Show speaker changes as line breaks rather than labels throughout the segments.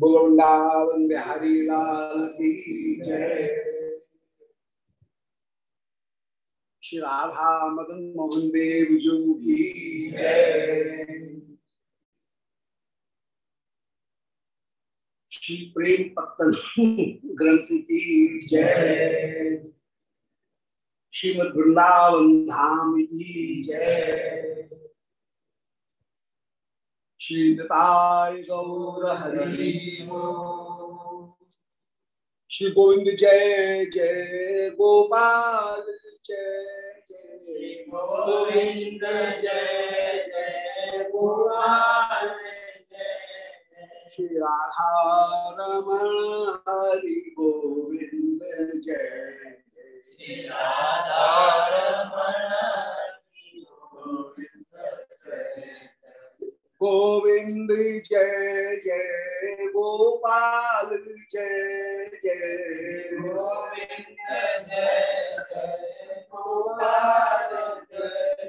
बुलवृंदावन बिहारी लाल की जय। श्री राधा मदन मोहन देव जू की जय। श्री प्रेम पत्तन ग्रंथ की जय। श्रीमद वृंदावन धाम की जय। श्री निताय गौर हरि श्री गोविंद जय जय गोपाल जय जय।
गोविंद जय जय गोपाल
श्री राधा रमण हरि गोविंद जय जय।
श्री राधा रमण गोविंद जय
जय गोपाल जय जय।
गोविंद जय जय गोपाल जय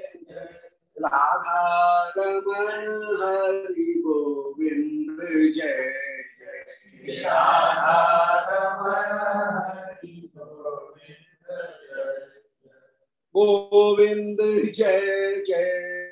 जय
हरि गोविंद जय जय।
राधा हरि गोविंद जय
जय।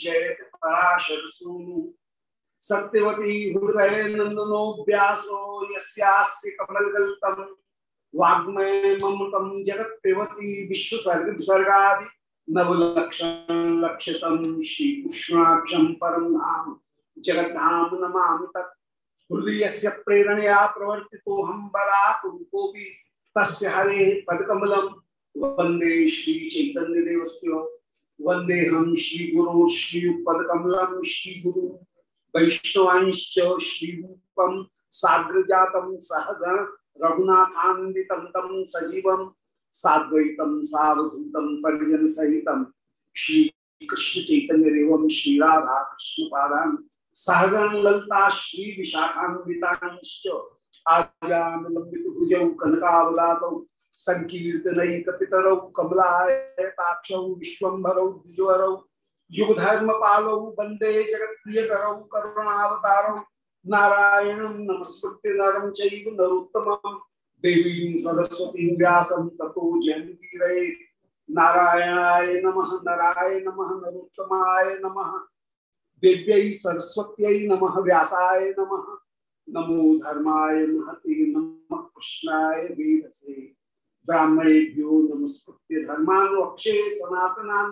जय पराशर सूनु सत्यवती हृदय नंदनो व्यासो यस्यास्य कमलगल्तम वाग्मय ममतम जगत पिबती विश्वसर्ग विसर्गादि नवलक्षण लक्षतम श्री कृष्णाक्षम परम धाम जगद्धाम नमामि तत्। हृदय से प्रेरणया प्रवर्तितो हम बराक रूपोपि तस्य हरे पदकमलम वंदे श्री चैतन्य देवस्य वंदे हम श्री गुरु श्री पदकमलम श्री गुरु वैष्णवांश्च श्री रूपम साग्र जातम सहगण रघुनाथान्वितम तम सजीवम साद्वैतम सावधूतम परिजन सहितम श्री कृष्ण चैतन्य देवम श्री राधा कृष्ण पादान सहगण ललता श्री विशाखान्वितांश्च आजान लंबित भुजौ कनकावलातौ संकीर्तनैकपितरौ कमलायताक्षौ विश्वम्भरौ द्विजवरौ युगधर्मपालौ, वंदे जगत्प्रियकरौ, करुणावतारौ, नारायणं नमस्कृत्य नरं चैव नरोत्तमं, देवीं सरस्वतीं व्यासं ततो जयन्तीरये। नारायणाय नमः, नराय नमः, नरोत्तमाय नमः, दिव्य सरस्वत्यै नमः, व्यासाय नमः, नमो धर्माय महते, नमः कृष्णाय वेदसे ब्राह्मणेभ्यो नमस्कृत्य धर्मानुक्षे सनातनान्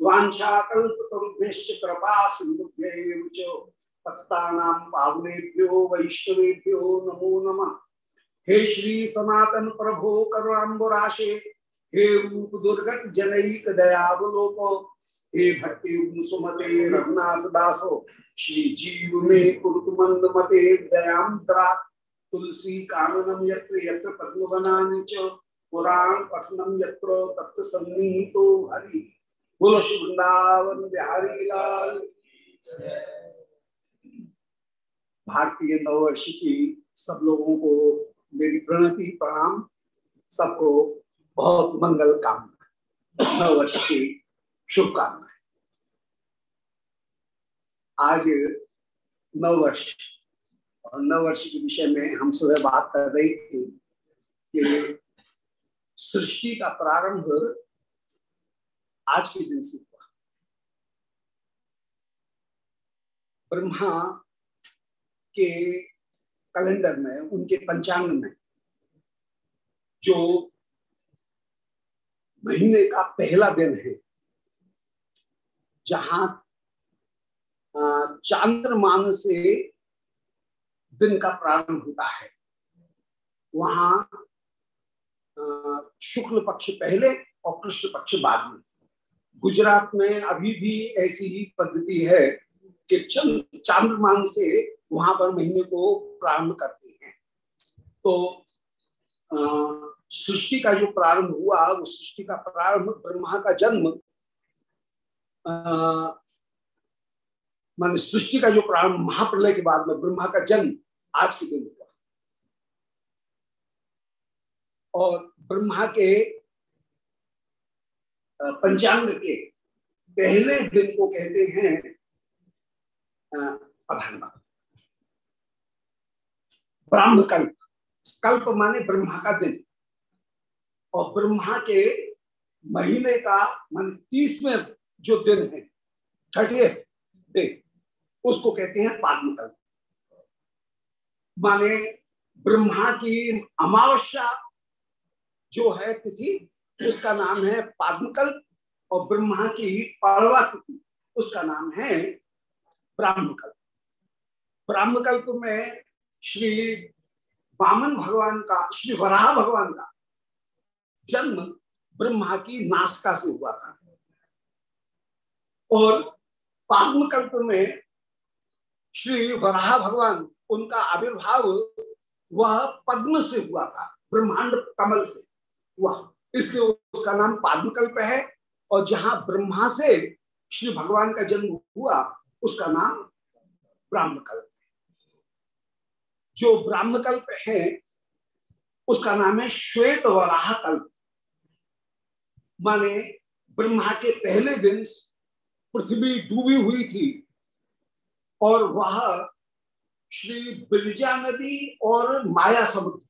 वाञ्छाकल्पतरुभ्यश्च कृपा सिन्धुभ्यैव च पत्तानां पावनेभ्यो वैष्णवेभ्यो नमो नम। हे श्री सनातन प्रभो करुणाबुराशे हे रूप दुर्गत जनैक दयावलोको, हे भट्टी सुमते रघुनाथ दासो, श्री जीव में कुरुत मंद मते दयाम तुलसी काननम यत्र यत्र पद्मवनानि च पुराण पठनम यत्र तत्व सन्निहितो हरि। बोलो, श्री वृंदावन बिहारी लाल। भारतीय नववर्ष की सब लोगों को मेरी प्रणति, प्रणाम। सबको बहुत मंगल कामना। नववर्ष की शुभकामनाएँ। आज नववर्ष और नववर्ष के विषय में हम सुबह बात कर रही थी कि सृष्टि का प्रारंभ आज के दिन से हुआ। ब्रह्मा के कैलेंडर में, उनके पंचांग में, जो महीने का पहला दिन है, जहाँ चांद्रमान से दिन का प्रारंभ होता है, वहाँ शुक्ल पक्ष पहले और कृष्ण पक्ष बाद में। गुजरात में अभी भी ऐसी ही पद्धति है कि चंद, चांद्रमान से वहाँ पर महीने को प्रारंभ करते हैं। तो सृष्टि का जो प्रारंभ हुआ, वो सृष्टि का प्रारंभ ब्रह्मा का जन्म मान सृष्टि का जो प्रारंभ महाप्रलय के बाद में ब्रह्मा का जन्म आज के दिन हुआ। और ब्रह्मा के पंचांग के पहले दिन को कहते हैं अधर्मा। ब्राह्म कल्प कल्प माने ब्रह्मा का दिन। और ब्रह्मा के महीने का, मान तीसवें जो दिन है थर्टी डे उसको कहते हैं पाद्म माने ब्रह्मा की अमावस्या जो है तिथि उसका नाम है पाद्मकल्प और ब्रह्मा की पाड़वा तिथि उसका नाम है ब्राह्मकल्प। ब्राह्मकल्प में श्री वामन भगवान का, श्री वराह भगवान का जन्म ब्रह्मा की नासका से हुआ था। और पाद्मकल्प में श्री वराह भगवान, उनका आविर्भाव वह पद्म से हुआ था, ब्रह्मांड कमल से। हुआ। इसलिए उसका नाम पाद्मकल्प है और जहाँ ब्रह्मा से श्री भगवान का जन्म हुआ, उसका नाम ब्राह्मकल्प जो ब्राह्मकल्प है, उसका नाम है श्वेत वराह कल्प। माने ब्रह्मा के पहले दिन पृथ्वी डूबी हुई थी और वह श्री बिरजा नदी और माया समुद्र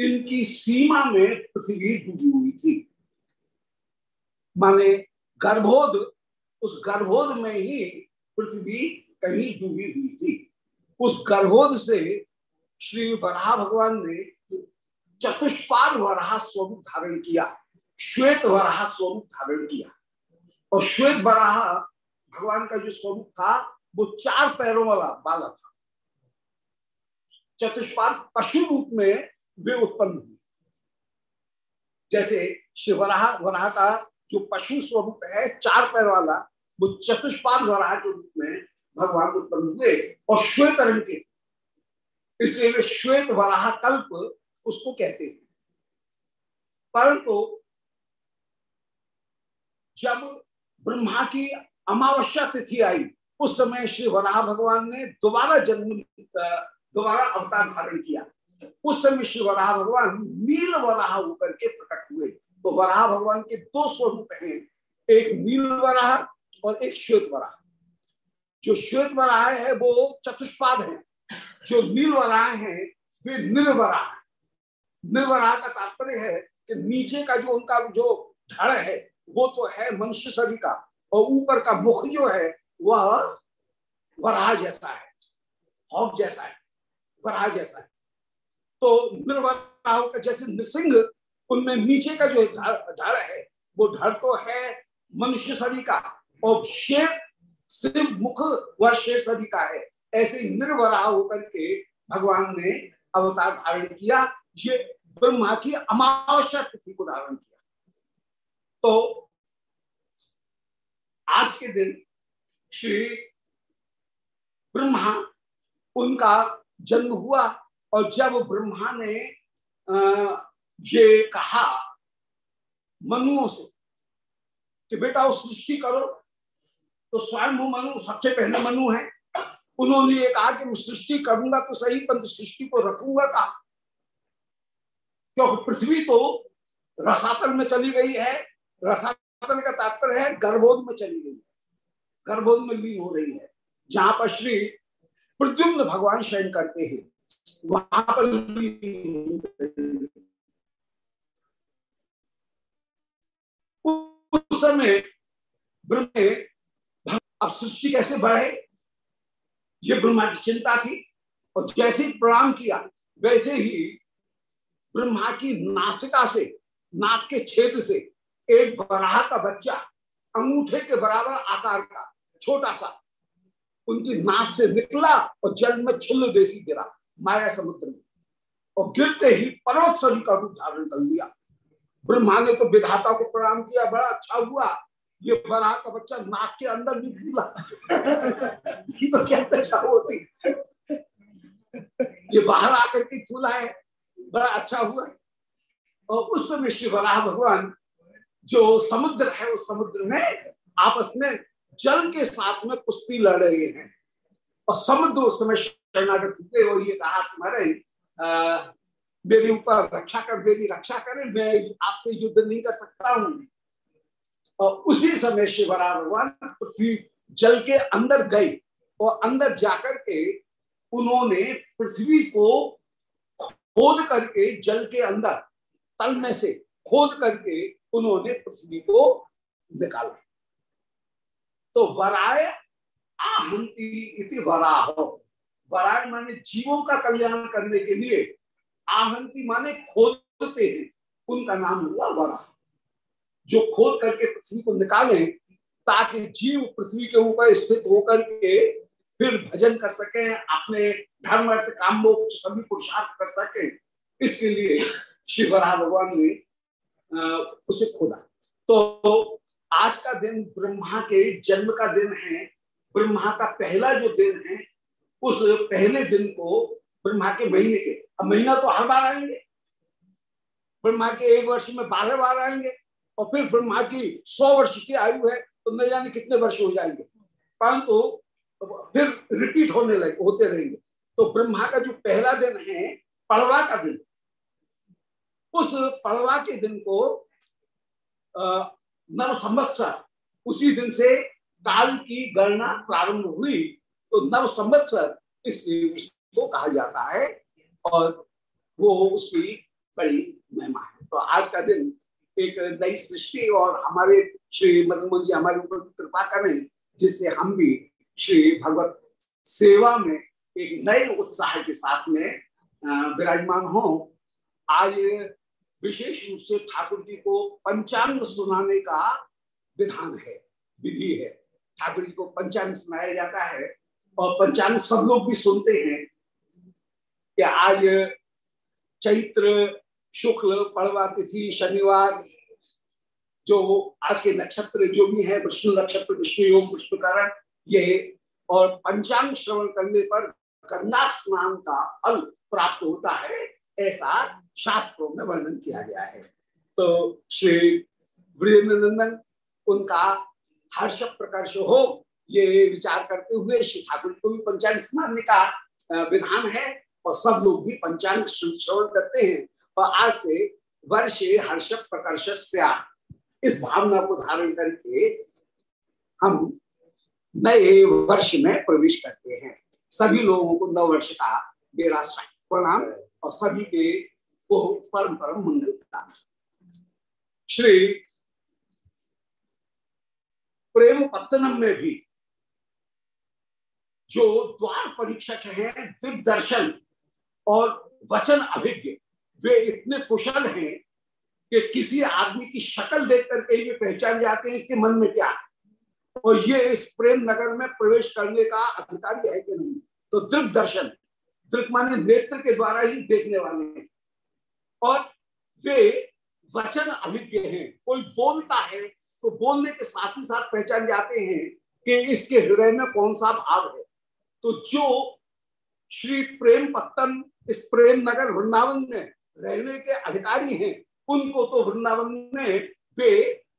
इनकी सीमा में पृथ्वी डूबी हुई थी। माने गर्भोध, उस गर्भोध में ही पृथ्वी कहीं डूबी हुई थी। उस गर्भोध से श्री वराह भगवान ने चतुष्पाद वराह स्वरूप धारण किया, श्वेत वराह स्वरूप धारण किया। और श्वेत वराह भगवान का जो स्वरूप था, वो चार पैरों वाला बालक था। चतुष्पाद पशु रूप में वे उत्पन्न हुए। जैसे शिवराह वराह का जो पशु स्वरूप है, चार पैर वाला, वो चतुष्पाद वराह के रूप में भगवान उत्पन्न हुए और श्वेत रंग के। इसलिए वे श्वेत वराह कल्प उसको कहते हैं। परंतु जब ब्रह्मा की अमावस्या तिथि आई, उस समय श्री वराह भगवान ने दोबारा जन्म दोबारा अवतार धारण किया। उस समय श्री वराह भगवान नील वराह होकर के प्रकट हुए। तो वराह भगवान के दो स्वरूप हैं, एक नील वराह और एक श्वेत वराह। जो श्वेत वराह है, वो चतुष्पाद है। जो नील वराह है, वे निर्वराह निर्वराह का तात्पर्य है कि नीचे का जो उनका जो धड़ है, वो तो है मनुष्य सभी का, और ऊपर का मुख जो है, वह वराह जैसा है हॉक जैसा है, वराह जैसा है। तो निर्वराह का जैसे नृसिंह, उनमें नीचे का जो धड़ है, वो धड़ तो है मनुष्य सभी का, और शेर सिर्फ़ मुख वह शेर सभी का है। ऐसे निर्वराह होकर के भगवान ने अवतार धारण किया, ये ब्रह्मा की अमावस्या तिथि को धारण किया। तो आज के दिन श्री ब्रह्मा, उनका जन्म हुआ और जब ब्रह्मा ने ये कहा, मनुओं से कि बेटा वो सृष्टि करो तो स्वयं मनु, सबसे पहले मनु है। उन्होंने ये कहा कि मैं सृष्टि करूँगा तो सही, पर सृष्टि को रखूँगा कहा? क्योंकि पृथ्वी तो रसातल में चली गई है, रसातल का तात्पर्य है, गर्भोध में चली गई है। गर्भोध में लीन हो रही है, जहाँ पर श्री प्रद्युम्न भगवान शयन करते हैं। वहाँ पर उस समय ब्रह्म अब सृष्टि कैसे बढ़े ये ब्रह्मा की चिंता थी और जैसे प्रणाम किया वैसे ही ब्रह्मा की नासिका से नाक के छेद से एक बराह का बच्चा अंगूठे के बराबर आकार का छोटा सा उनकी नाक से निकला और जल में छुल्ल देसी गिरा। माया समुद्र में। और गिरते ही सभी का रूप धारण कर लिया। ब्रह्मा ने तो विधाता को प्रणाम किया, बड़ा अच्छा हुआ। ये बड़ा का बच्चा नाक के अंदर भी ये तो क्या दशा होती? ये बाहर आकर के फूला है, बड़ा अच्छा हुआ। और उस समय श्री बराह भगवान जो समुद्र है, उस समुद्र में आपस में जल के साथ में कुश्ती लड़ रहे हैं। और समुद्र उस समय शरणागत हुए और ये कहा तुम्हारे मेरे ऊपर रक्षा कर मेरी रक्षा करे मैं आपसे युद्ध नहीं कर सकता हूँ और उसी समय शिवरा भगवान पृथ्वी जल के अंदर गए और अंदर जाकर के उन्होंने पृथ्वी को खोद करके जल के अंदर, तल में से खोद करके उन्होंने पृथ्वी को निकाला। तो वराय आहंती इति वराह। वराय माने जीवों का कल्याण करने के लिए आहंती माने खोदते हैं। उनका नाम हुआ वराह जो खोद करके पृथ्वी को निकाले, ताकि जीव पृथ्वी के ऊपर स्थित होकर के फिर भजन कर सके, अपने धर्म, अर्थ, काम सभी पुरुषार्थ कर सके। इसके लिए श्री वराह भगवान ने उसे खोदा तो आज का दिन ब्रह्मा के जन्म का दिन है। ब्रह्मा का पहला जो दिन है उस पहले दिन को ब्रह्मा के महीने के, अब महीना तो हर बार आएँगे। ब्रह्मा के एक वर्ष में बारह बार आएँगे, और फिर ब्रह्मा की सौ वर्ष की आयु है तो न जाने कितने वर्ष हो जाएँगे। परंतु तो फिर रिपीट होने लगे, होते रहेंगे। तो ब्रह्मा का जो पहला दिन है, पड़वा का दिन, उस पड़वा के दिन को नव संवत्सर उसी दिन से काल की गणना प्रारंभ हुई। तो नव संवत्सर इसलिए उसको कहा जाता है और वो उसकी बड़ी महिमा है। तो आज का दिन एक नई सृष्टि और हमारे श्री मदन जी हमारे ऊपर कृपा करें, जिससे हम भी श्री भगवत सेवा में एक नए उत्साह के साथ में विराजमान हो। आज विशेष रूप से ठाकुर जी को पंचांग सुनाने का विधान है, विधि है। ठाकुर जी को पंचांग सुनाया जाता है। और पंचांग सब लोग भी सुनते हैं कि आज चैत्र, शुक्ल, पड़वा तिथि, शनिवार, जो आज के नक्षत्र जो भी है, विष्णु नक्षत्र, विष्णु योग विष्णुकरण ये और पंचांग श्रवण करने पर गंगा स्नान का फल प्राप्त होता है, ऐसा शास्त्रों में वर्णन किया गया है। तो श्री वीरेंद्र नंदन उनका हर्ष प्रकर्ष हो ये विचार करते हुए श्री ठाकुर को भी पंचांग स्नान का विधान है और सब लोग भी पंचांग श्रवण करते हैं। और आज से वर्ष हर्ष प्रकर्ष इस भावना को धारण करके हम नए वर्ष में प्रवेश करते हैं। सभी लोगों को नव वर्ष का मेरा प्रणाम और सभी के को परम परम मंगल श्री प्रेम पत्तनम में भी जो द्वार परीक्षक है दिव्य दर्शन और वचन अभिज्ञ, वे इतने कुशल हैं कि किसी आदमी की शक्ल देख करके ये पहचान जाते हैं, इसके मन में क्या है? और ये इस प्रेम नगर में प्रवेश करने का अधिकारी है कि नहीं? तो दृग दर्शन दृग माने नेत्र के द्वारा ही देखने वाले हैं। और वे वचन अभिज्ञ हैं। कोई बोलता है तो बोलने के साथ ही साथ पहचान जाते हैं कि इसके हृदय में कौन सा भाव है। तो जो श्री प्रेम पत्तन इस प्रेम नगर वृंदावन में रहने के अधिकारी हैं उनको तो वृंदावन में वे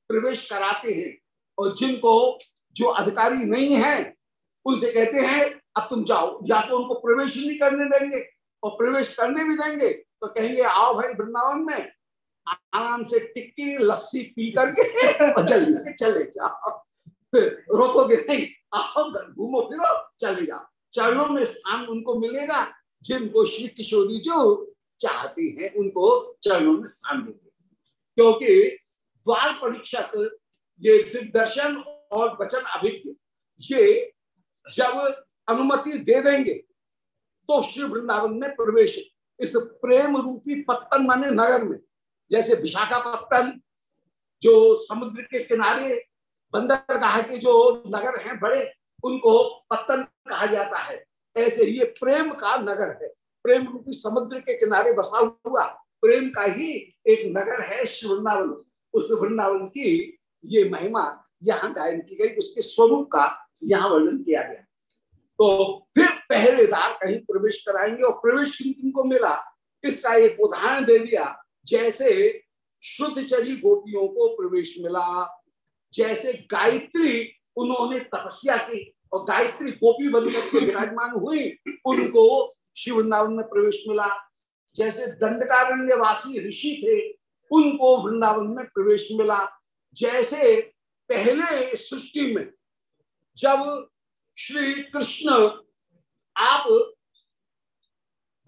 प्रवेश कराते हैं। और जिनको जो अधिकारी नहीं है उनसे कहते हैं अब तुम जाओ या तो उनको प्रवेश नहीं करने देंगे और प्रवेश करने भी देंगे। तो कहेंगे आओ भाई वृंदावन में आराम से टिक्की लस्सी पी करके और जल्दी से चले जाओ। रोकोगे नहीं आओ घूमो फिरो चले जाओ। चरणों में स्थान उनको मिलेगा, जिनको श्री किशोरी जो चाहती हैं, उनको चरणों में स्थान देंगे क्योंकि द्वार परीक्षक, ये दिग्दर्शन और वचन अभिज्ञ, ये जब अनुमति दे देंगे तो श्री वृंदावन में प्रवेश, इस प्रेम रूपी पत्तन माने नगर में, जैसे विशाखापत्तन, जो समुद्र के किनारे, बंदरगाह के जो नगर हैं बड़े उनको पत्तन कहा जाता है। ऐसे ये प्रेम का नगर है। प्रेम रूपी समुद्र के किनारे बसा हुआ प्रेम का ही एक नगर है श्री वृंदावन। उस वृंदावन की ये महिमा यहाँ गायन की गई। उसके स्वरूप का यहाँ वर्णन किया गया। तो फिर पहरेदार कहीं प्रवेश कराएँगे और प्रवेश किन को मिला? इसका एक उदाहरण दे दिया। जैसे शुद्ध चरी गोपियों को प्रवेश मिला, जैसे गायत्री उन्होंने तपस्या की और गायत्री गोपी बनकर के विराजमान हुई। उनको शिव वृंदावन में प्रवेश मिला। जैसे दंडकारण्य वासी ऋषि थे, उनको वृंदावन में प्रवेश मिला। जैसे पहले सृष्टि में जब श्री कृष्ण आप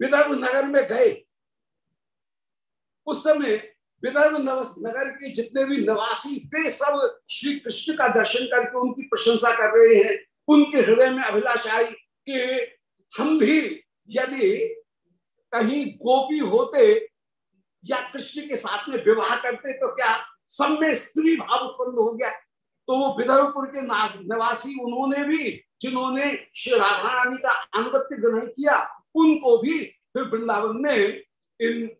विदर्भ नगर में गए, उस समय विदर्भ नगर के जितने भी नवासी, वे सब श्री कृष्ण का दर्शन करके उनकी प्रशंसा कर रहे हैं। उनके हृदय में अभिलाष आई कि हम भी यदि कहीं गोपी होते या कृष्ण के साथ में विवाह करते तो क्या सब में स्त्री भाव उत्पन्न हो गया? तो वो विदर्भपुर के निवासी उन्होंने भी, जिन्होंने श्री राधा रानी का अनुगत्य ग्रहण किया, उनको भी फिर वृंदावन में इन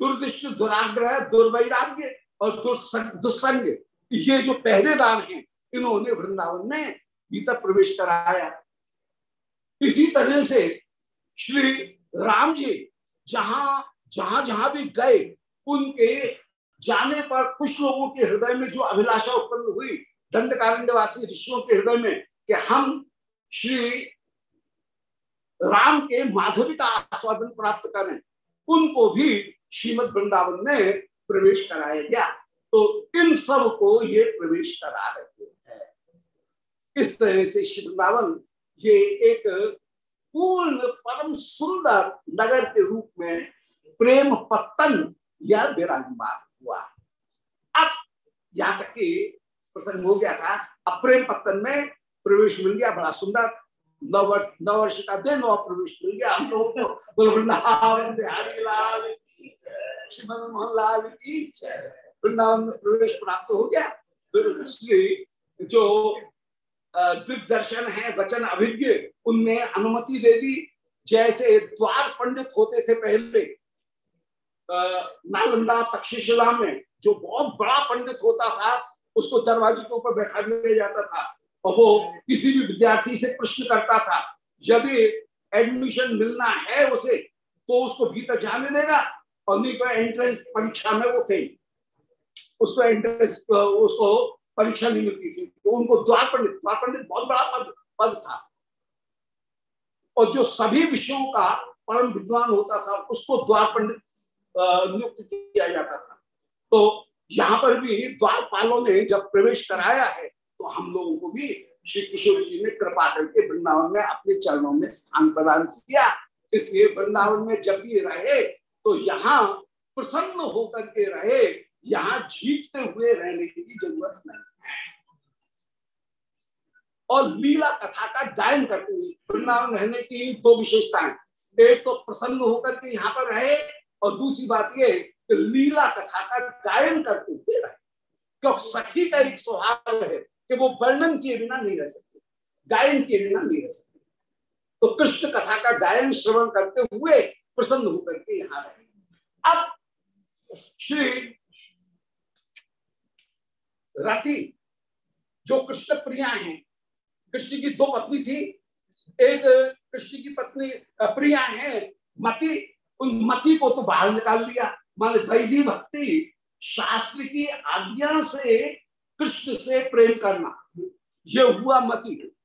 दुर्दिष्ट दुराग्रह, दुर्वैराग्य और दुस्संग, ये जो पहरेदार हैं, इन्होंने वृंदावन में भीतर प्रवेश कराया। इसी तरह से श्री राम जी जहाँ जहाँ जहाँ भी गए, उनके जाने पर कुछ लोगों के हृदय में जो अभिलाषा उत्पन्न हुई, दंडकारण्यवासी ऋषियों के हृदय में, कि हम श्री राम के माधुरी का आस्वादन प्राप्त करें, उनको भी श्रीमद वृंदावन में प्रवेश कराया गया। तो इन सबको ये प्रवेश करा रहे हैं। इस तरह से श्री वृंदावन ये एक पूर्ण परम सुंदर नगर के रूप में प्रेम पत्तन या विराजमान हुआ। अब यहाँ तक कि प्रसंग हो गया था, अब प्रेम पत्तन में प्रवेश मिल गया, बड़ा सुंदर। नवर्ष नवर्ष का दिन और प्रवेश मिल गया। हम लोगों को वृंदावन बिहारी लाल श्रीमन मोहन लाल की वृंदावन में प्रवेश प्राप्त हो गया फिर श्री जो दिग्दर्शन है वचन अभिज्ञ उनने अनुमति दे दी जैसे द्वार पंडित होते थे पहले नालंदा तक्षशिला में जो बहुत बड़ा पंडित होता था उसको दरवाजे के ऊपर बैठा दिया जाता था और वो किसी भी विद्यार्थी से प्रश्न करता था यदि एडमिशन मिलना है उसे तो उसको भीतर जाने देगा नहीं तो एंट्रेंस परीक्षा में वो फेल उसको एंट्रेंस उसको परीक्षा नहीं मिलती थी। तो उनको द्वार पंडित द्वार पंडित बहुत बड़ा पद पद था। और जो सभी विषयों का परम विद्वान होता था, उसको द्वार पंडित नियुक्त किया जाता था। तो यहाँ पर भी द्वारपालों ने जब प्रवेश कराया है तो हम लोगों को भी श्री किशोर जी ने कृपा करके वृंदावन में अपने चरणों में स्थान प्रदान किया। इसलिए वृंदावन में जब भी रहे तो यहाँ प्रसन्न होकर के रहे, यहाँ जीतते हुए रहने की ज़रूरत नहीं और लीला कथा का गायन करते हुए, वृंदावन रहने की दो विशेषताएँ। एक तो प्रसन्न होकर के यहाँ पर रहे, और दूसरी बात ये कि लीला कथा का गायन करते हुए रहे। क्योंकि सखी का एक स्वभाव है कि वो वर्णन किए बिना नहीं रह सकते, गायन किए बिना नहीं रह सकते। तो कृष्ण कथा का गायन, श्रवण करते हुए प्रसन्न होकर के यहाँ रहे अब श्री रति जो कृष्ण प्रिया हैं, कृष्ण की दो पत्नी थी। एक कृष्ण की पत्नी प्रिया है, मति, उन मति को तो बाहर निकाल दिया मान वैधि भक्ति, शास्त्र की आज्ञा से कृष्ण से प्रेम करना। ये हुआ मति।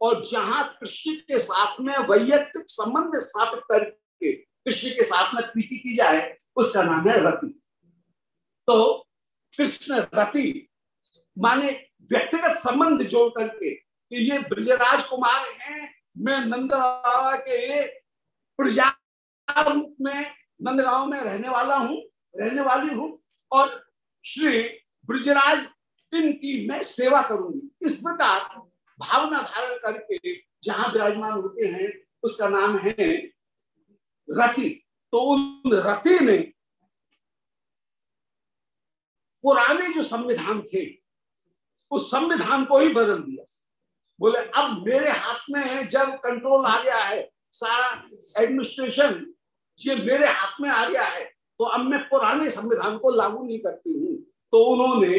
और जहाँ कृष्ण के साथ में वैयक्तिक संबंध स्थापित करके कृष्ण के साथ में प्रीति की जाए, उसका नाम है रति। तो कृष्ण रति माने व्यक्तिगत संबंध जोड़ करके कि ये ब्रजराज कुमार हैं, मैं नंद बाबा के प्रजा रूप में नंदगांव में रहने वाला हूँ, रहने वाली हूँ, और श्री ब्रजराज इनकी मैं सेवा करूँगी। इस प्रकार भावना धारण करके जहाँ विराजमान होते हैं, उसका नाम है रति तो उन रति ने पुराने जो संविधान थे, उस संविधान को ही बदल दिया। बोले, अब मेरे हाथ में है, जब कंट्रोल आ गया है, सारा एडमिनिस्ट्रेशन ये मेरे हाथ में आ गया है तो अब मैं पुराने संविधान को लागू नहीं करती हूँ। तो उन्होंने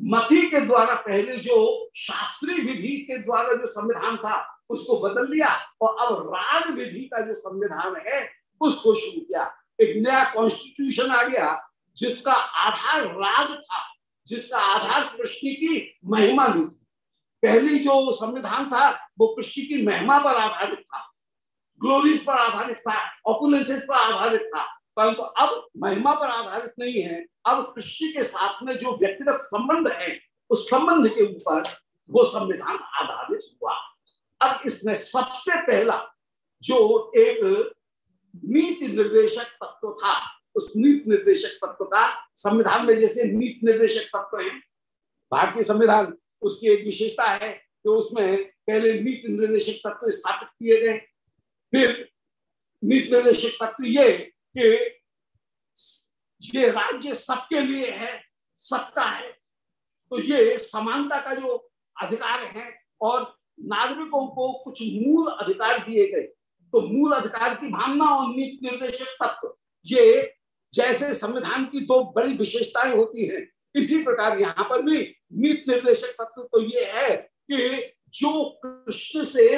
मती के द्वारा, पहले जो शास्त्रीय विधि के द्वारा जो संविधान था उसको बदल लिया और अब राज विधि का जो संविधान है, उसको शुरू किया। एक नया कॉन्स्टिट्यूशन आ गया, जिसका आधार राग था, जिसका आधार कृष्ण की महिमा नहीं थी। पहली जो संविधान था, वो कृष्ण की महिमा पर आधारित था ग्लोरीज पर आधारित था ऑपुलेंसेस पर आधारित था, परंतु तो अब महिमा पर आधारित नहीं है। अब कृष्ण के साथ में जो व्यक्तिगत संबंध है, उस संबंध के ऊपर वो संविधान आधारित हुआ। अब इसमें सबसे पहला जो एक नीति निर्देशक तत्व था, उस नीति निर्देशक तत्व का संविधान में जैसे नीति निर्देशक तत्व है, भारतीय संविधान, उसकी एक विशेषता है कि उसमें पहले नीति निर्देशक तत्व स्थापित किए गए, फिर नीति निर्देशक तत्व ये कि ये राज्य सबके लिए है सबका है। तो ये समानता का जो अधिकार है और नागरिकों को कुछ मूल अधिकार दिए गए। तो मूल अधिकार की भावना और नीति निर्देशक तत्व, ये जैसे संविधान की दो बड़ी विशेषताएँ होती हैं, इसी प्रकार यहाँ पर भी नीति निर्देशक तत्व तो ये है कि जो कृष्ण से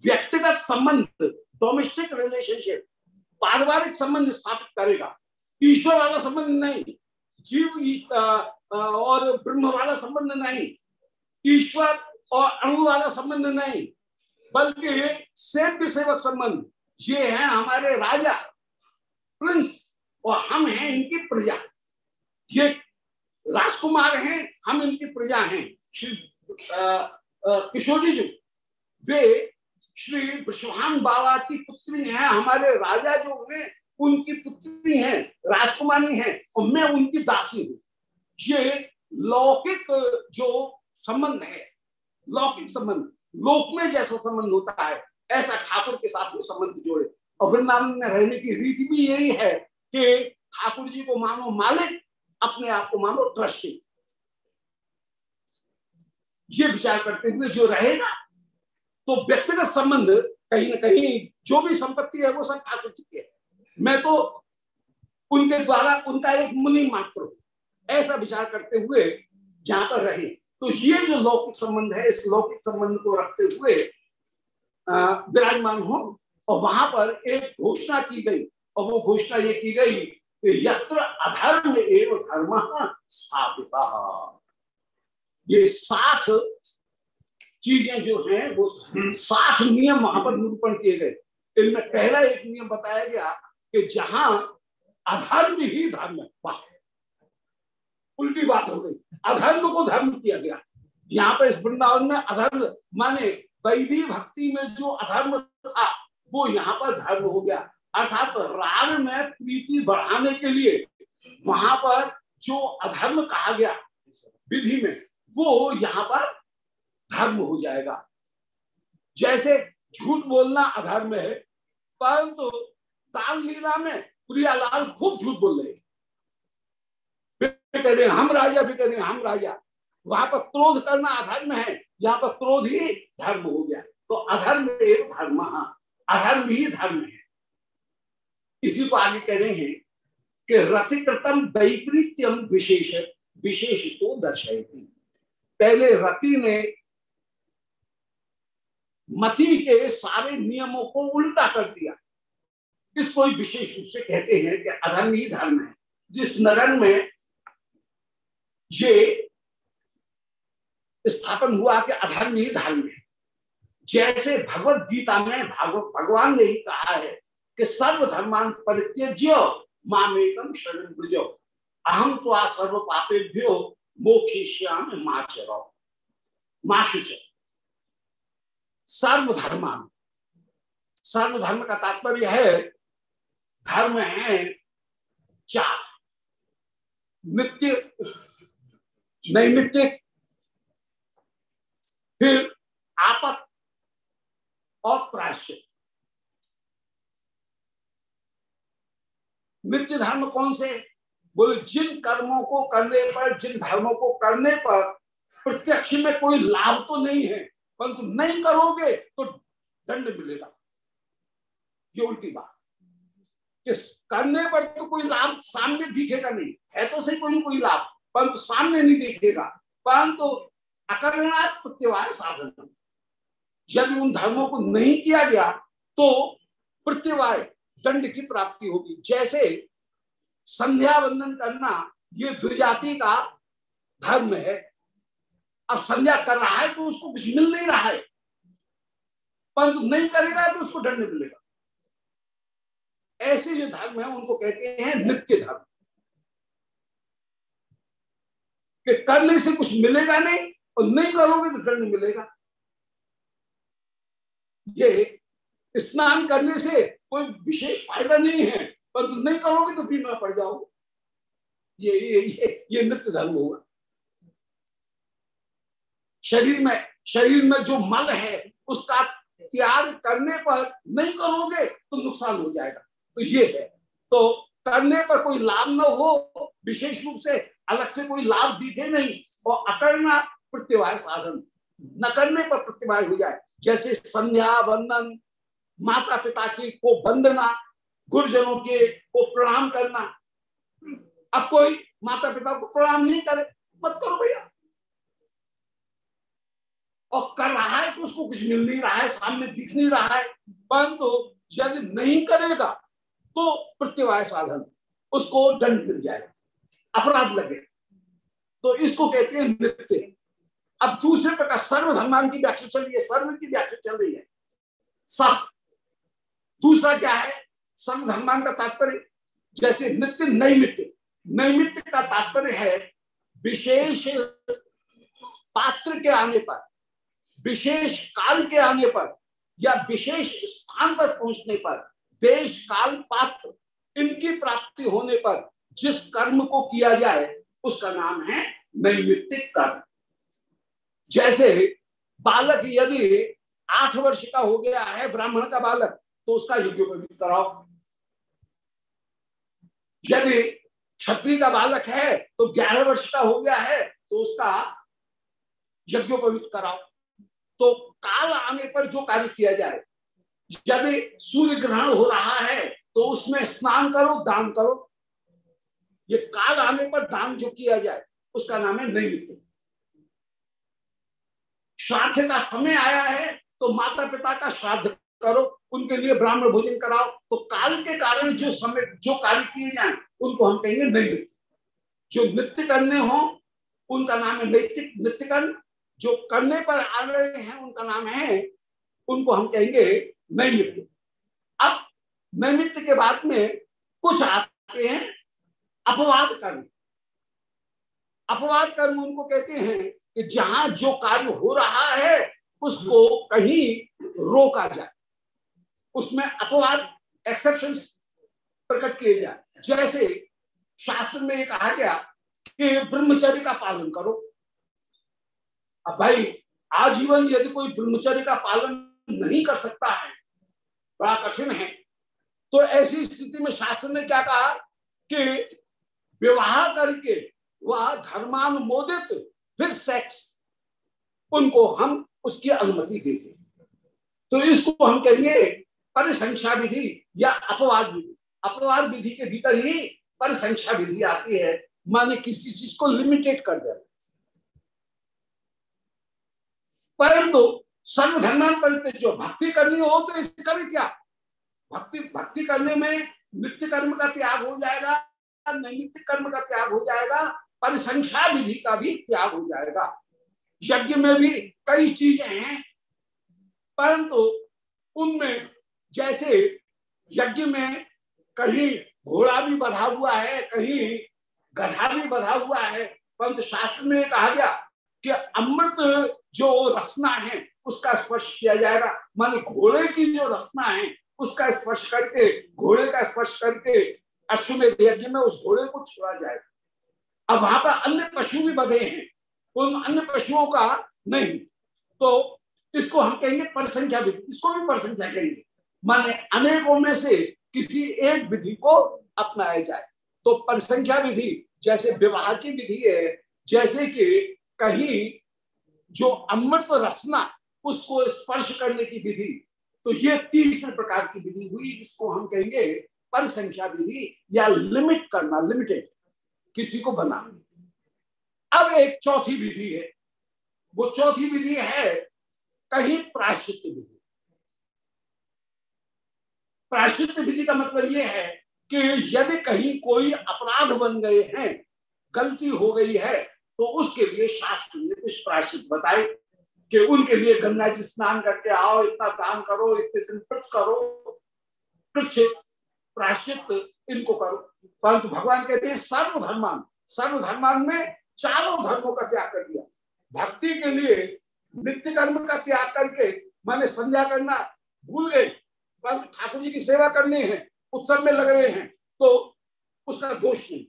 व्यक्तिगत संबंध डोमेस्टिक रिलेशनशिप पारिवारिक संबंध स्थापित करेगा। ईश्वर वाला संबंध नहीं, जीव और ब्रह्म वाला संबंध नहीं। ईश्वर और अणु वाला संबंध नहीं, बल्कि सेव्य सेवक संबंध। ये है हमारे राजा, प्रिंस, और हम हैं इनकी प्रजा। ये राजकुमार हैं, हम इनकी प्रजा हैं। श्री किशोरी जी, वे श्री विश्वान बाबा की पुत्री हैं, हमारे राजा जो हैं, उनकी पुत्री हैं, राजकुमारी हैं, और मैं उनकी दासी हूँ। ये लौकिक जो संबंध है लौकिक संबंध, लोक में जैसा संबंध होता है, ऐसा ठाकुर के साथ में संबंध जोड़े। और वृंदावन में रहने की रीति भी यही है कि ठाकुर जी को मानो मालिक, अपने आप को मानो ट्रस्टी। ये विचार करते हुए जो रहेगा तो व्यक्तिगत संबंध कहीं ना कहीं जो भी संपत्ति है, वो सब ठाकुर जी की है। मैं तो उनके द्वारा उनका एक मुनि मात्र ऐसा विचार करते हुए जहाँ पर रहे। तो ये जो लौकिक संबंध है, इस लौकिक संबंध को रखते हुए विराजमान हो और वहाँ पर एक घोषणा की गई। और वो घोषणा ये की गई कि यत्र अधर्म एवं धर्म स्थापित। ये साठ चीज़ें जो हैं, वो साठ नियम वहाँ पर निरूपण किए गए। इनमें पहला एक नियम बताया गया कि जहाँ अधर्म ही धर्म है उल्टी बात हो गई। अधर्म को धर्म किया गया। यहाँ पर इस वृंदावन में अधर्म, माने वैधि भक्ति में जो अधर्म था, वो यहाँ पर धर्म हो गया। अर्थात राग में प्रीति बढ़ाने के लिए वहाँ पर जो अधर्म कहा गया विधि में, वो यहाँ पर धर्म हो जाएगा। जैसे झूठ बोलना अधर्म है, परंतु ताल लीला में प्रियालाल खूब झूठ बोल रहे कह हम राजा भी कह हम राजा। वहाँ पर क्रोध करना अधर्म है। यहाँ पर क्रोध ही धर्म हो गया। तो अधर्म एक धर्म। अधर्म ही धर्म है। इसी को आगे कह रहे हैं कि रतिकृतम वैपरीत्यम विशेष विशेष तो दर्शाएगी पहले रति ने मति के सारे नियमों को उल्टा कर दिया। इसको विशेष रूप से कहते हैं कि अधर्म ही धर्म है। जिस नगर में ये स्थापन हुआ कि अधर्म ही धर्म है। जैसे भगवत गीता में भगवान ने ही कहा है कि सर्व धर्मान परित्यज्य मामेकम शरण ब्रजो अहम तो आ सर्व पापे पापेभ्यो मोक्षिष्याम माचरो माशुच सर्वधर्मान। सर्वधर्म का तात्पर्य है, धर्म है चार। नित्य नैमित्तिक फिर आपत और प्रायश्चित। नित्य धर्म कौन से? बोले, जिन कर्मों को करने पर, जिन धर्मों को करने पर प्रत्यक्ष में कोई लाभ तो नहीं है, परंतु नहीं करोगे तो दंड मिलेगा। ये उल्टी बात। कि करने पर तो कोई लाभ सामने दिखेगा नहीं। है तो सही कोई कोई लाभ। परंतु सामने नहीं देखेगा। परंतु अकरणा प्रत्यवाय साधन। यदि उन धर्मों को नहीं किया गया तो प्रत्यवाय दंड की प्राप्ति होगी। जैसे संध्या वंदन करना, ये द्विजाति का धर्म है। अब संध्या कर रहा है तो उसको कुछ मिल नहीं रहा है। परंतु नहीं करेगा तो उसको दंड मिलेगा। ऐसे जो धर्म है, उनको कहते हैं नित्य धर्म। कि करने से कुछ मिलेगा नहीं और नहीं करोगे तो दंड मिलेगा। ये स्नान करने से कोई विशेष फ़ायदा नहीं है, पर तुम नहीं करोगे तो बीमार पड़ जाओगे ये ये ये ये नित्य धर्म होगा। शरीर में शरीर में जो मल है, उसका त्याग करने पर नहीं करोगे तो नुकसान हो जाएगा। तो ये है। तो करने पर कोई लाभ न हो, विशेष रूप से अलग से कोई लाभ दिखे नहीं। और अकड़ना प्रत्यवाय साधन। न करने पर प्रतिभा हो जाए। जैसे संध्या, वंदन माता पिता की को वंदना, गुरुजनों के को प्रणाम करना। अब कोई माता पिता को प्रणाम नहीं करे, मत करो भैया। और कर रहा है तो उसको कुछ मिल नहीं रहा है, सामने दिख नहीं रहा है। परंतु यदि नहीं करेगा तो प्रत्यवाय साधन, उसको दंड मिल जाएगा। अपराध लगे। तो इसको कहते हैं नृत्य अब दूसरे प्रकार सर्वधर्मान की व्याख्या चल रही है, सर्व की व्याख्या चल रही है। सब। दूसरा क्या है? सर्वधर्मान का तात्पर्य, जैसे नित्य नैमित्य नैमित्य का तात्पर्य है विशेष पात्र के आने पर, विशेष काल के आने पर या विशेष स्थान पर पहुँचने पर, देश काल पात्र, इनकी प्राप्ति होने पर जिस कर्म को किया जाए, उसका नाम है नैमित्तिक कर्म। जैसे बालक यदि आठ वर्ष का हो गया है, ब्राह्मण का बालक तो उसका यज्ञोपवीत कराओ। यदि छत्री का बालक है तो ग्यारह वर्ष का हो गया है तो उसका यज्ञोपवीत कराओ। तो काल आने पर जो कार्य किया जाए, यदि सूर्य ग्रहण हो रहा है तो उसमें स्नान करो, दान करो ये काल आने पर दान जो किया जाए, उसका नाम है नैमित्य श्राद्ध का समय आया है तो माता पिता का श्राद्ध करो, उनके लिए ब्राह्मण भोजन कराओ। तो काल के कारण जो समय, जो कार्य किए जाए, उनको हम कहेंगे नैमित्य जो नृत्य करने हो, उनका नाम है नैतिक नृत्य कर्म जो करने पर आ रहे हैं, उनका नाम है, उनको हम कहेंगे नैमित्य अब नैमित्य के बाद में कुछ आते हैं अपवाद कर्म अपवाद कर्म उनको कहते हैं कि जहाँ जो कार्य हो रहा है, उसको कहीं रोका जाए। उसमें अपवाद एक्सेप्शन प्रकट किए जाए। जैसे शास्त्र में ये कहा गया कि ब्रह्मचर्य का पालन करो। अब भाई, आजीवन यदि कोई ब्रह्मचर्य का पालन नहीं कर सकता है, बड़ा कठिन है। तो ऐसी स्थिति में शास्त्र ने क्या कहा कि विवाह करके, वह धर्मानुमोदित, फिर सेक्स उनको हम उसकी अनुमति देंगे। तो इसको हम कहेंगे परिसंख्या विधि या अपवाद विधि। अपवाद विधि के भीतर ही परिसंख्या विधि आती है, माने किसी चीज़ को लिमिटेड कर देना। परंतु सर्वधर्मान परित जो भक्ति करनी हो तो इसका भी क्या? भक्ति भक्ति करने में नित्य कर्म का त्याग हो जाएगा नैमित्य कर्म का त्याग हो जाएगा, परिसंख्या विधि का भी त्याग हो जाएगा। यज्ञ में भी कई चीज़ें हैं, परंतु उनमें जैसे यज्ञ में कहीं घोड़ा भी बधा हुआ है, कहीं गधा भी बधा हुआ है, परंतु शास्त्र में कहा गया कि अमृत जो रसना है, उसका स्पर्श किया जाएगा। मान घोड़े की जो रसना है, उसका स्पर्श करके, घोड़े का स्पर्श करके अश्वमेध यज्ञ में उस घोड़े को छोड़ा जाए। अब वहाँ पर अन्य पशु भी बधे हैं। उन अन्य पशुओं का नहीं। तो इसको हम कहेंगे परसंख्या विधि। इसको भी परसंख्या कहेंगे। माने अनेकों में से किसी एक विधि को अपनाया जाए। तो परसंख्या विधि जैसे विवाह की विधि है, जैसे कि कहीं जो अमृत रसना उसको स्पर्श करने की विधि तो ये तीसरे प्रकार की विधि हुई इसको हम कहेंगे परिसंख्या विधि या लिमिट करना लिमिटेड किसी को बना। अब एक चौथी विधि है। वो चौथी विधि है, कहीं प्राश्चित विधि। प्राश्चित विधि का मतलब ये है कि यदि कहीं कोई अपराध बन गए हैं, गलती हो गई है तो उसके लिए शास्त्र ने कुछ प्राश्चित बताए कि उनके लिए गंगा जी स्नान करके आओ, इतना दान करो, इतने दिन कृत करो प्राश्चित इनको करो। परंतु भगवान कहते हैं सर्वधर्मान सर्वधर्मान में चारों धर्मों का त्याग कर दिया। भक्ति के लिए नित्य कर्म का त्याग करके मैंने संध्या करना भूल गए, परंतु ठाकुर जी की सेवा करनी है, उत्सव में लग रहे हैं तो उसका दोष नहीं।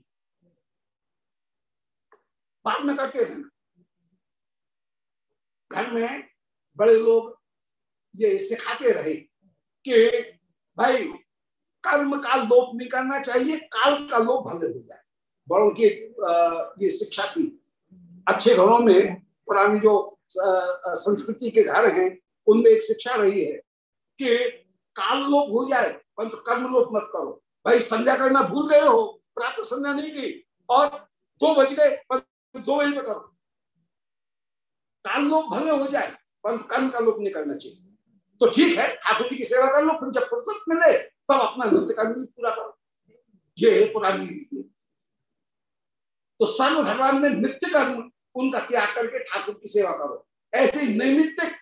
बाद में करते रहना। घर में बड़े लोग ये सिखाते रहे कि भाई कर्म का लोप नहीं करना चाहिए, काल का लोप भले हो जाए। बड़ों की ये शिक्षा थी। अच्छे घरों में पुरानी जो संस्कृति के घर हैं, उनमें एक शिक्षा रही है कि काल लोप हो जाए, परंतु कर्म लोप मत करो। भाई, संध्या करना भूल गए हो प्रातः संध्या नहीं की, और दो बज गए दो बजे में करो। काल लोप भले हो जाए, परंतु कर्म का लोप नहीं करना चाहिए। तो ठीक है, ठाकुर जी की सेवा कर लो, फिर जब फुर्सत मिले तब अपना नृत्य कर्म पूरा करो। ये पुरानी तो सर्व भगवान में नित्य कर्म, उनका त्याग करके ठाकुर की सेवा करो। ऐसे नैमित्तिक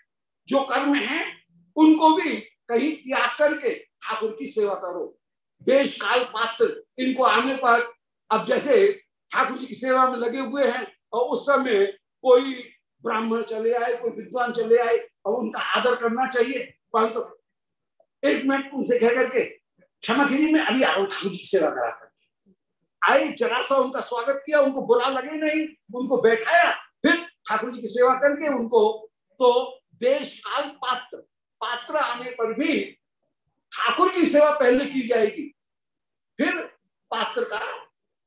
जो कर्म है, उनको भी कहीं त्याग करके ठाकुर की सेवा करो। देश काल पात्र, इनको आने पर अब जैसे ठाकुर जी की सेवा में लगे हुए हैं, और उस समय कोई ब्राह्मण चले आए, कोई विद्वान चले आए, और उनका आदर करना चाहिए। परंतु तो एक मिनट उनसे कह करके क्षमा कीजिए, मैं अभी आ रहा हूँ ठाकुर जी की सेवा करा कर आए जरा सा उनका स्वागत किया, उनको बुरा लगे नहीं, उनको बैठाया, फिर ठाकुर जी की सेवा करके उनको तो देश काल पात्र पात्र आने पर भी ठाकुर की सेवा पहले की जाएगी, फिर पात्र का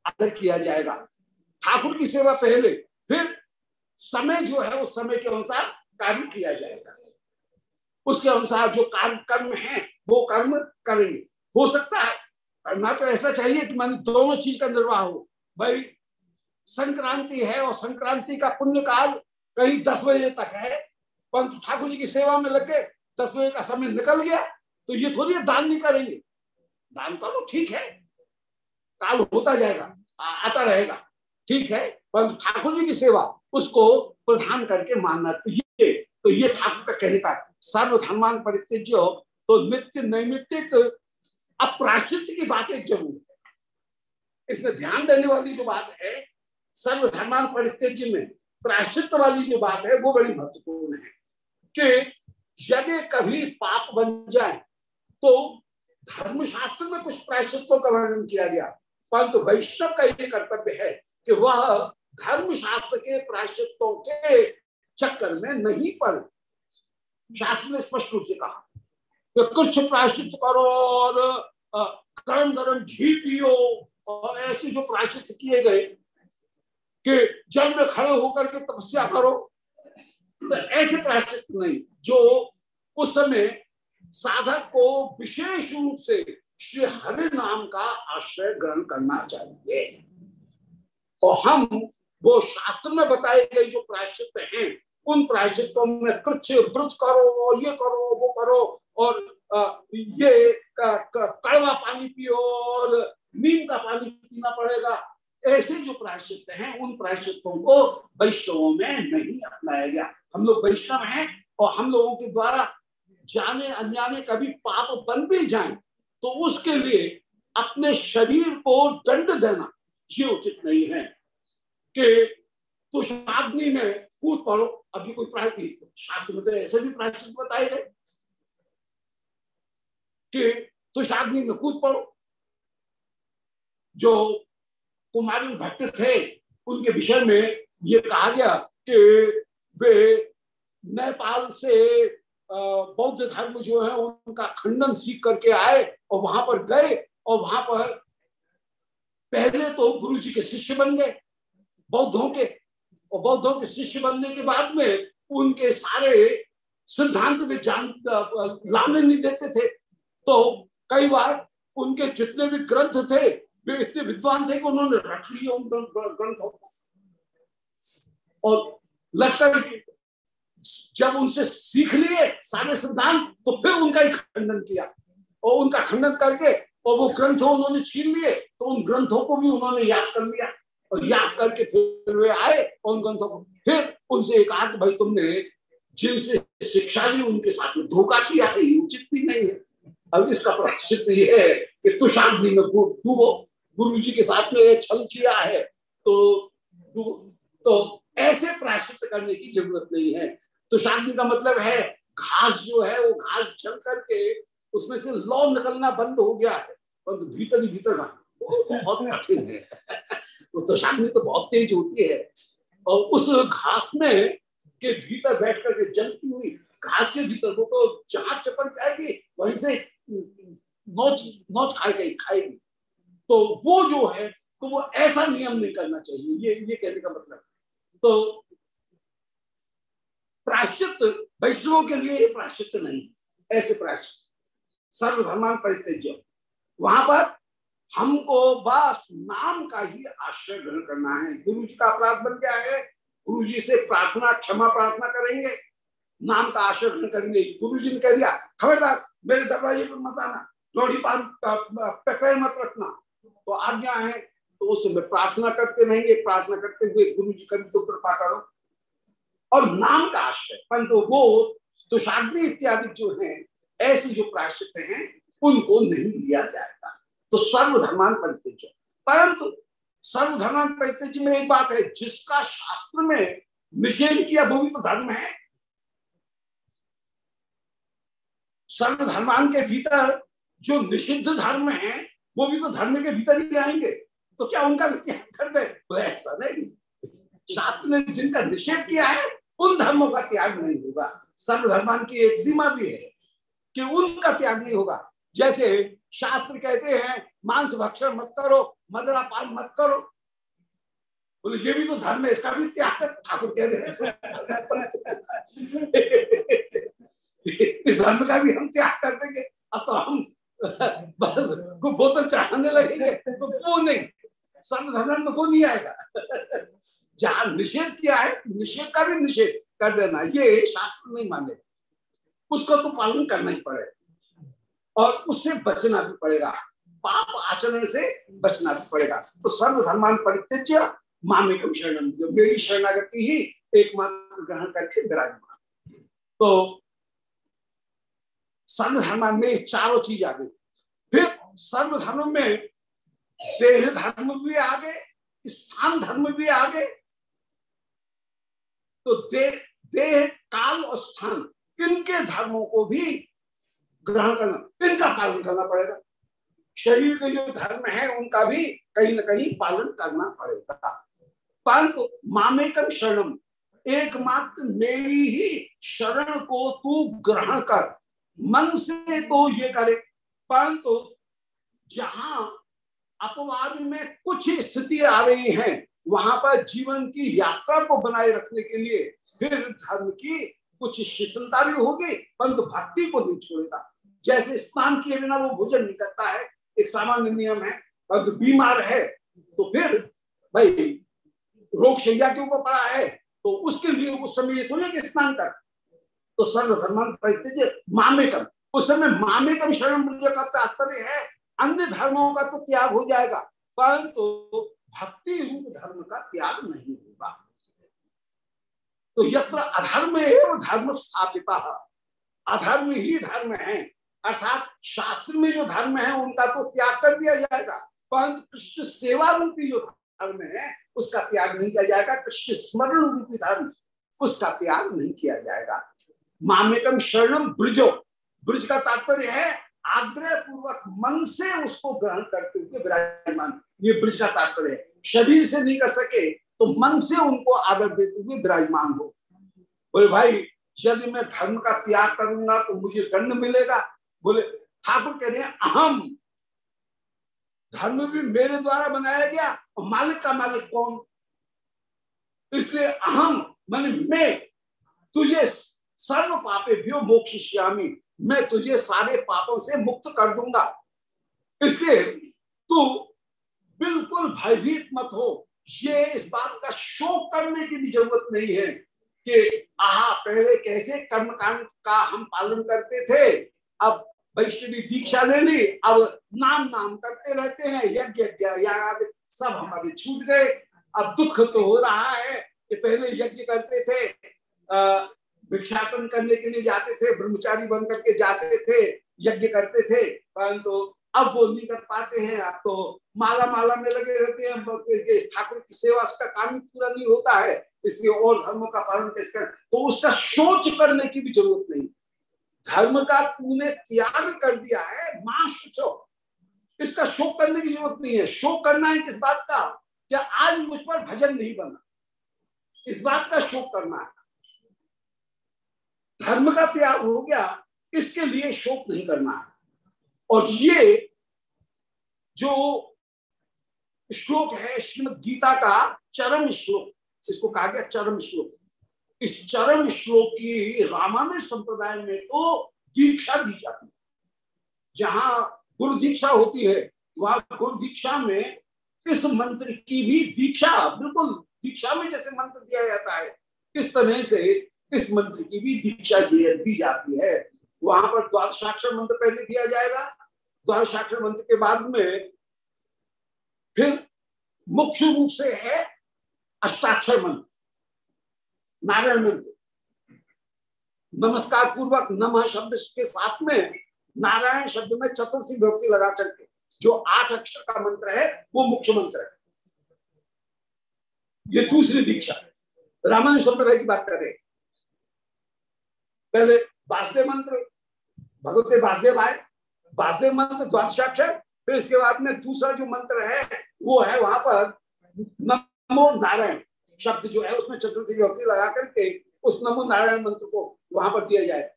आदर किया जाएगा। ठाकुर की सेवा पहले, फिर समय जो है, उस समय के अनुसार कार्य किया जाएगा। उसके अनुसार जो कार्य कर्म है वो कर्म करेंगे। हो सकता है करना तो ऐसा चाहिए कि मान दोनों चीज़ का निर्वाह हो। भाई संक्रांति है और संक्रांति का पुण्य काल कहीं दस बजे तक है परंतु ठाकुर जी की सेवा में लग गए दस बजे का समय निकल गया तो ये थोड़ी दान नहीं करेंगे। दान करो ठीक है काल होता जाएगा आ, आता रहेगा ठीक है परंतु ठाकुर जी की सेवा उसको प्रधान करके मानना तो ये तो ये ठाकुर का कहने का सर्वधर्मान परित्यज्य तो नित्य नैमित्तिक अप्राश्चित की बात ज़रूर है इसमें ध्यान देने वाली जो बात है, सर्वधर्मान परित्यज्य में प्राश्चित वाली जो बात है, वो बड़ी महत्वपूर्ण है कि यदि कभी पाप बन जाए तो धर्मशास्त्र में कुछ प्रायश्चितों का वर्णन किया गया। परंतु वैष्णव का ये कर्तव्य है कि वह धर्मशास्त्र के प्रायश्चितों के चक्कर में नहीं पड़े। शास्त्र ने स्पष्ट रूप से कहा कि कुछ प्रायश्चित करो और गरम गरम घी पियो और ऐसे जो प्रायश्चित किए गए कि जल में खड़े होकर के तपस्या करो तो ऐसे प्रायश्चित नहीं, जो उस समय साधक को विशेष रूप से श्री हरि नाम का आश्रय ग्रहण करना चाहिए। और हम वो शास्त्र में बताए गए जो प्रायश्चित हैं उन प्रायश्चितों में कृच्छ व्रत करो और ये करो, वो करो, और ये कड़वा पानी पियो, और नीम का पानी पीना पड़ेगा। ऐसे जो प्रायश्चित हैं, उन प्रायश्चितों को वैष्णवों में नहीं अपनाया गया। हम लोग वैष्णव हैं, और हम लोगों के द्वारा जाने अनजाने कभी पाप बन भी जाए तो उसके लिए अपने शरीर को दंड देना ये उचित नहीं है कि तुषाग्नि में कूद पड़ो। अभी कोई प्रायश्चित शास्त्र में तो ऐसे भी प्रायश्चित बताए गए कि तुषाग्नि में कूद पड़ो जो कुमारी भट्ट थे, उनके विषय में ये कहा गया कि वे नेपाल से बौद्ध धर्म जो है, उनका खंडन सीख करके आए और वहाँ पर गए और वहाँ पर पहले तो गुरु जी के शिष्य बन गए, बौद्धों के। और बौद्धों के शिष्य बनने के बाद में उनके सारे सिद्धांत में जान लाने नहीं देते थे। तो कई बार उनके जितने भी ग्रंथ थे, वे इतने विद्वान थे कि उन्होंने रख लिए उन ग्रंथों को। और लटकर जब उनसे सीख लिए सारे सिद्धांत तो फिर उनका ही खंडन किया। और उनका खंडन करके, और वो ग्रंथों उन्होंने छीन लिए तो उन ग्रंथों को भी उन्होंने याद कर लिया। और याद करके फिर वे आए उन ग्रंथों को फिर उनसे एक आग भाई तुमने जिनसे शिक्षा ली, उनके साथ में धोखा किया। है उचित भी नहीं है। अब इसका प्राश्चित ये है कि तुषाग्नि में डूबो। गुरु जी के साथ में छल किया है। तो तो ऐसे प्राश्चित करने की ज़रूरत नहीं है। तो शांति का मतलब है, घास जो है, वो घास चल करके उसमें से लौ निकलना बंद हो गया है। पर भीतर ही भीतर बहुत कठिन है। तो शांति तो बहुत तेज होती है। और उस घास में के भीतर बैठ करके जलती हुई घास के भीतर वो तो जहाँ चपक जाएगी वहीं से नोच नोच खाएगी खाएगी तो वो जो है तो वो ऐसा नियम नहीं करना चाहिए। ये ये कहने का मतलब तो प्राश्चित वैष्णवों के लिए प्राश्चित नहीं ऐसे प्राश्चित सर्वधर्मान परित्यज्य वहाँ पर हमको बस नाम का ही आश्रय ग्रहण करना है। गुरु जी का अपराध बन गया है। गुरु जी से प्रार्थना, क्षमा प्रार्थना करेंगे। नाम का आश्रय ग्रहण करेंगे। गुरु जी ने कह दिया, खबरदार, मेरे दरवाजे पर मत आना। जोड़ी पान पैर मत रखना। तो आज्ञा है तो उस समय प्रार्थना करते रहेंगे। प्रार्थना करते हुए गुरु जी कभी तो कृपा करो। और नाम का आश्रय परंतु वो दुशाग्नि इत्यादि जो है, ऐसे जो प्राश्चित हैं, उनको नहीं लिया जाएगा। तो सर्वधर्मान परित्यज परंतु सर्वधर्मान परित्यज में एक बात है, जिसका शास्त्र में निषेध किया वो भी तो धर्म है, सर्वधर्मान के भीतर जो निषिद्ध धर्म है, वो भी तो धर्म के भीतर ही आएँगे। तो क्या उनका भी त्याग कर दे? तो ऐसा नहीं। शास्त्र ने जिनका निषेध किया है, उन धर्मों का त्याग नहीं होगा। सर्वधर्मान की एक सीमा भी है कि उनका त्याग नहीं होगा। जैसे शास्त्र कहते हैं, मांस भक्षण मत करो, मदरा पान मत करो। बोले, ये भी तो धर्म है, इसका भी त्याग ठाकुर कह रहे इस धर्म का भी हम त्याग कर देंगे, अब तो हम बस को बोतल चढ़ाने लगेंगे तो वो नहीं, सर्वधर्म में वो नहीं आएगा। जहाँ निषेध किया है, निषेध का भी निषेध कर देना, ये शास्त्र नहीं माने उसको तो पालन करना ही पड़ेगा। और उससे बचना भी पड़ेगा। पाप आचरण से बचना भी पड़ेगा। तो सर्वधर्मान परित्यज्य मामिकम शरणम जो मेरी शरणागति ही एकमात्र ग्रहण करके विराजमान। तो सर्वधर्म में चारों चीज़ आ गई। फिर सर्वधर्म में देह धर्म भी आ गए, स्थान धर्म भी आ गए। तो देह देह, काल और स्थान, इनके धर्मों को भी ग्रहण करना इनका पालन करना पड़ेगा। शरीर के जो धर्म है, उनका भी कहीं ना कहीं पालन करना पड़ेगा। परंतु मामेकम शरणम एकमात्र मेरी ही शरण को तू ग्रहण कर, मन से तो ये करे। परंतु जहाँ अपवाद में कुछ स्थिति आ रही है, वहाँ पर जीवन की यात्रा को बनाए रखने के लिए फिर धर्म की कुछ शिथिलता भी होगी, परंतु भक्ति को नहीं छोड़ेगा। जैसे स्नान किए बिना वो भोजन नहीं करता है, एक सामान्य नियम है और बीमार है तो फिर भाई रोग शैया के ऊपर पड़ा है तो उसके लिए उस समय ये थोड़ी कि स्नान कर। तो सर्वधर्मान मामेकम उस समय मामेकम शरण का तात्पर्य है, अन्य धर्मों का तो त्याग हो जाएगा, परंतु तो भक्ति रूप धर्म का त्याग नहीं होगा। तो यत्र अधर्म एवं धर्म स्थापित, अधर्म ही धर्म है। अर्थात शास्त्र में जो धर्म है, उनका तो त्याग कर दिया जाएगा। परंतु कृष्ण सेवा रूपी जो धर्म है, उसका त्याग नहीं किया जाएगा। कृष्ण स्मरण रूपी धर्म, उसका त्याग नहीं किया जाएगा। मामेकम शरणम ब्रजो। ब्रज का तात्पर्य है आग्रह पूर्वक मन से उसको ग्रहण करते हुए विराजमान। ये ब्रज का तात्पर्य है। शरीर से नहीं कर सके तो मन से उनको आदर देते हुए विराजमान हो। बोले, भाई, यदि मैं धर्म का त्याग करूँगा तो मुझे दंड मिलेगा। बोले, ठाकुर कह रहे हैं, अहम। धर्म भी मेरे द्वारा बनाया गया, और मालिक का मालिक कौन? इसलिए अहम, मन मैं, तुझे सर्व पापे भी मोक्षिष्यामी, मैं तुझे सारे पापों से मुक्त कर दूँगा। इसलिए तू बिल्कुल भयभीत मत हो। ये इस बात का शोक करने की भी ज़रूरत नहीं है कि, आहा, पहले कैसे कर्म कांड का हम पालन करते थे? अब वैष्णवी दीक्षा ले ली, अब नाम नाम करते रहते हैं, यज्ञ याद सब हमारे छूट गए। अब दुख तो हो रहा है कि पहले यज्ञ करते थे भिक्षाटन करने के लिए जाते थे, ब्रह्मचारी बन करके जाते थे, यज्ञ करते थे, परंतु तो अब वो नहीं कर पाते हैं। अब तो माला माला में लगे रहते हैं ठाकुर की सेवा का काम पूरा नहीं होता है, इसलिए और धर्मों का पालन कैसे कर? तो उसका सोच करने की भी ज़रूरत नहीं। धर्म का तूने त्याग कर दिया है, माँ शुचो इसका शोक करने की ज़रूरत नहीं है। शोक करना है किस बात का? क्या आज मुझ पर भजन नहीं बना? इस बात का शोक करना है। धर्म का त्याग हो गया, इसके लिए शोक नहीं करना है। और ये जो श्लोक है, श्रीमद गीता का चरम श्लोक इसको कहा गया चरम श्लोक इस चरम श्लोक की रामानुज संप्रदाय में तो दीक्षा दी जाती है। जहाँ गुरु दीक्षा होती है, वहाँ गुरु दीक्षा में इस मंत्र की भी दीक्षा, बिल्कुल दीक्षा में जैसे मंत्र दिया जाता है, इस तरह से इस मंत्र की भी दीक्षा दी जाती है। वहाँ पर द्वादशाक्षर मंत्र पहले दिया जाएगा। द्वादशाक्षर मंत्र के बाद में फिर मुख्य रूप से है अष्टाक्षर मंत्र। नारायण मंत्र नमस्कार पूर्वक नमः शब्द के साथ में नारायण शब्द में चतुर्थी विभक्ति लगा करके, जो आठ अक्षर का मंत्र है, वो मुख्य मंत्र है। ये दूसरी दीक्षा रामानुज संप्रदाय की बात कर पहले वासुदेव मंत्र, भगवते वासुदेव आए, वासुदेव मंत्र द्वादशाक्षर फिर इसके बाद में दूसरा जो मंत्र है, वो है वहाँ पर नमो नारायण। शब्द जो है उसमें चतुर्थी विभक्ति लगा करके उस नमो नारायण मंत्र को वहाँ पर दिया जाए।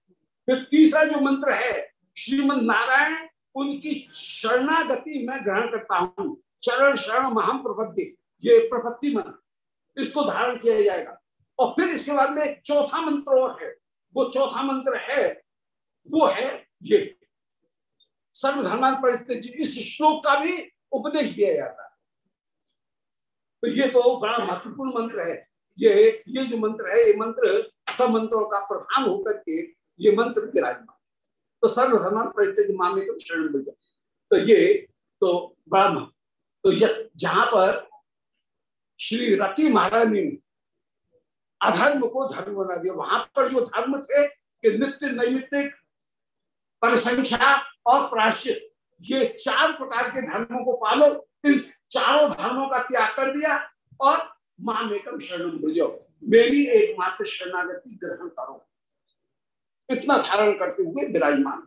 फिर तीसरा जो मंत्र है श्रीमद नारायण, उनकी शरणागति मैं ग्रहण करता हूँ। चरण शरण महाम प्रपत्ति, ये प्रपत्ति मंत्र। इसको धारण किया जाएगा। और फिर इसके बाद में एक चौथा मंत्र और है। वो चौथा मंत्र है, वो है ये। सर्वधर्मान परिस्थिति, इस श्लोक का भी उपदेश दिया जाता है। तो ये तो बड़ा महत्वपूर्ण मंत्र है। ये ये जो मंत्र है, ये मंत्र सब मंत्रों का प्रधान होकर के ये मंत्र विराजमान तो सर्वधर्मान परिस्थिति मामले को शरण मिल जाए तो ये तो बड़ा तो जहाँ पर श्री रति महारानी ने अधर्म को धर्म बना दिया, वहाँ पर जो धर्म थे कि नित्य नैमित्तिक, परिसंख्या और प्राश्चित ये चार प्रकार के धर्मों को पालो, इन चारों धर्मों का त्याग कर दिया और माम एकम शरण बुझो मेरी एकमात्र शरणागति ग्रहण करो। इतना धारण करते हुए विराजमान।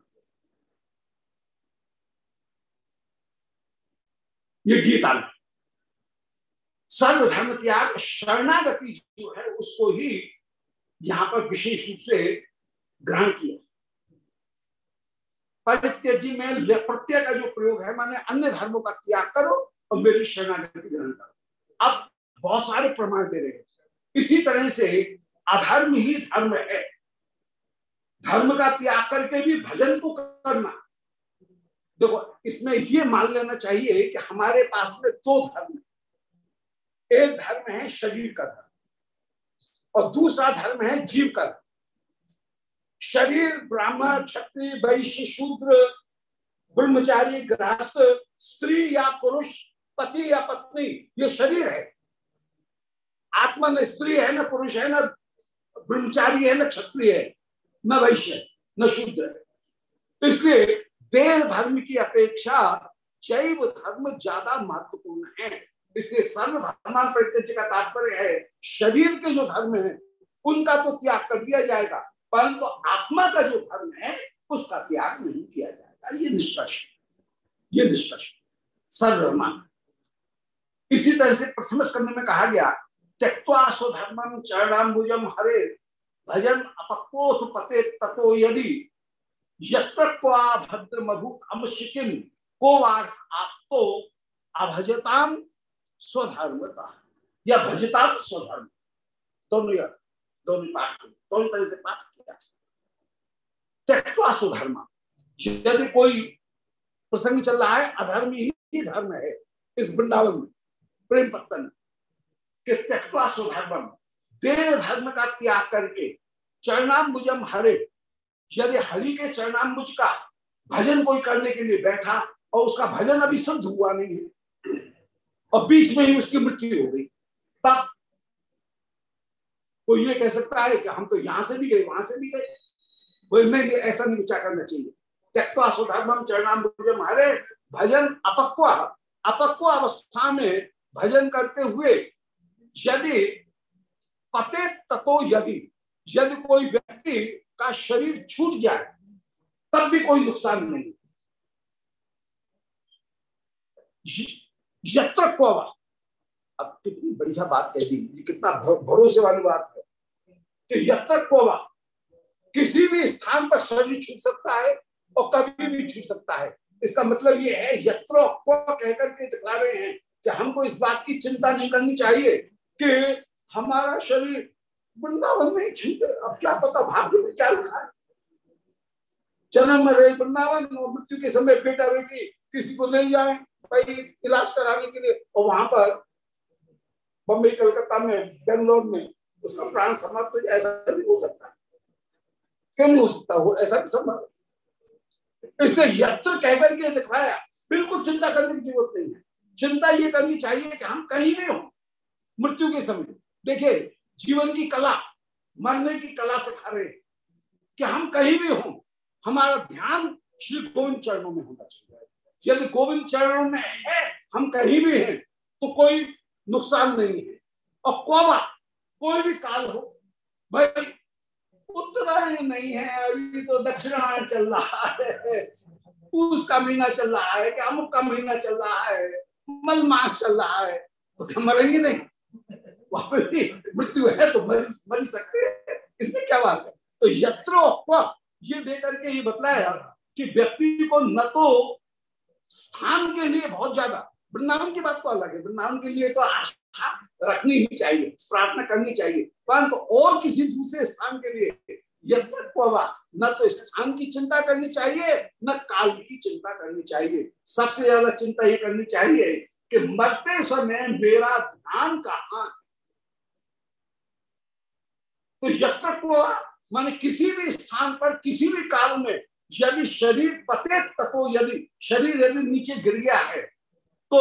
ये गीता में। सर्वधर्म त्याग, शरणागति जो है, उसको ही यहाँ पर विशेष रूप से ग्रहण किया। परित्यजी में प्रत्यय का जो प्रयोग है, माने अन्य धर्मों का त्याग करो और मेरी शरणागति ग्रहण करो अब बहुत सारे प्रमाण दे रहे हैं। इसी तरह से अधर्म ही धर्म है। धर्म का त्याग करके भी भजन को करना। देखो, इसमें ये मान लेना चाहिए कि हमारे पास में दो धर्म है। एक धर्म है शरीर का धर्म और दूसरा धर्म है जीव का धर्म। शरीर, ब्राह्मण, क्षत्रिय, वैश्य, शूद्र, ब्रह्मचारी, गृहस्थ, स्त्री या पुरुष पति या पत्नी, ये शरीर है। आत्मा न स्त्री है, न पुरुष है, न ब्रह्मचारी है, न क्षत्रिय है, न वैश्य, न शूद्र है। इसलिए देह धर्म की अपेक्षा जैव धर्म ज़्यादा महत्वपूर्ण है। इसलिए सर्व प्रत्यक्ष का तात्पर्य है, शरीर के जो धर्म है, उनका तो त्याग कर दिया जाएगा, परंतु तो आत्मा का जो धर्म है, उसका त्याग नहीं किया जाएगा। ये निष्कर्ष ये निष्कर्ष सर्वधर्मान। इसी तरह से प्रथम स्कंद में कहा गया त्यक्वा स्वधर्म चरणाम्बुजम हरे, भजन अपक्रोथ पते ततो यदि, यत्र क्वा भद्र मभु अमशिकिम को आप तो अभजताम स्वधर्मता। या भजताम स्वधर्म। दोनों या, दोनों पाठ दोनों तरह से पाठ किया। त्यक्वा स्वधर्म यदि कोई प्रसंग चल रहा है, अधर्म ही धर्म है, इस वृंदावन में। प्रेम पत्तन, के त्यक्वा स्वधर्म देव धर्म का त्याग करके चरणाम्बुजम हरे। यदि हरि के चरणाम्बुज का भजन कोई करने के लिए बैठा और उसका भजन अभी शुद्ध हुआ नहीं है, और बीच में ही उसकी मृत्यु हो गई, तब कोई ये कह सकता है कि हम तो यहाँ से भी गए, वहाँ से भी गए। कोई नहीं ऐसा नहीं विचार करना चाहिए। त्यक्वा सुधर्मम चरणाम्बुजम हरे, भजन अपक्वा, अपक्व अवस्था में भजन करते हुए, यदि पते ततो यदि यदि कोई व्यक्ति का शरीर छूट जाए, तब भी कोई नुकसान नहीं। कोवा अब कितनी बढ़िया बात कह दी कितना भरोसे वाली बात है। कि यत्र किसी भी स्थान पर शरीर छूट सकता है और कभी भी छूट सकता है। इसका मतलब ये है, यत्र को कहकर के दिखा रहे हैं। कि हमको इस बात की चिंता नहीं करनी चाहिए कि हमारा शरीर वृंदावन में छूटे अब क्या पता भाग्य में क्या लिखा है। जन्म रहे वृंदावन और मृत्यु के समय बेटा बेटी किसी को ले जाए भाई इलाज कराने के लिए। और वहाँ पर बम्बई, कलकत्ता में, बेंगलोर में उसका प्राण समाप्त हो जाए, ऐसा भी हो सकता। क्यों नहीं हो सकता? वो ऐसा भी संभव इसने यत्र कहकर के दिखाया बिल्कुल चिंता करने की ज़रूरत नहीं है। चिंता ये करनी चाहिए कि हम कहीं भी हो, मृत्यु के समय। देखिए, जीवन की कला, मरने की कला सिखा रहे कि हम कहीं भी हो, हमारा ध्यान श्री गोविंद चरणों में होना चाहिए। यदि गोविंद चरणों में है, हम कहीं भी हैं तो कोई नुकसान नहीं है। और कोबा कोई भी काल हो, भाई, उत्तरायण नहीं है, अभी तो दक्षिणायण चल रहा है। उसका महीना चल रहा है कि अमुक का महीना चल रहा है। मल मास चल रहा है। तो क्या मरेंगे नहीं? वहाँ पर भी मृत्यु है तो मर मर सकते इसमें क्या बात है? तो यत्रो ये देकर के ये बतलाया कि व्यक्ति को न तो स्थान के लिए बहुत ज़्यादा, वृंदावन की बात तो अलग है। वृंदावन के लिए तो आशा रखनी ही चाहिए, प्रार्थना करनी चाहिए। परंतु तो और किसी दूसरे स्थान के लिए न तो स्थान की चिंता करनी चाहिए, न काल की चिंता करनी चाहिए। सबसे ज़्यादा चिंता ये करनी चाहिए कि मरते समय मेरा ध्यान कहा तो माने किसी भी स्थान पर, किसी भी काल में, यदि शरीर पते तको यदि शरीर यदि नीचे गिर गया है तो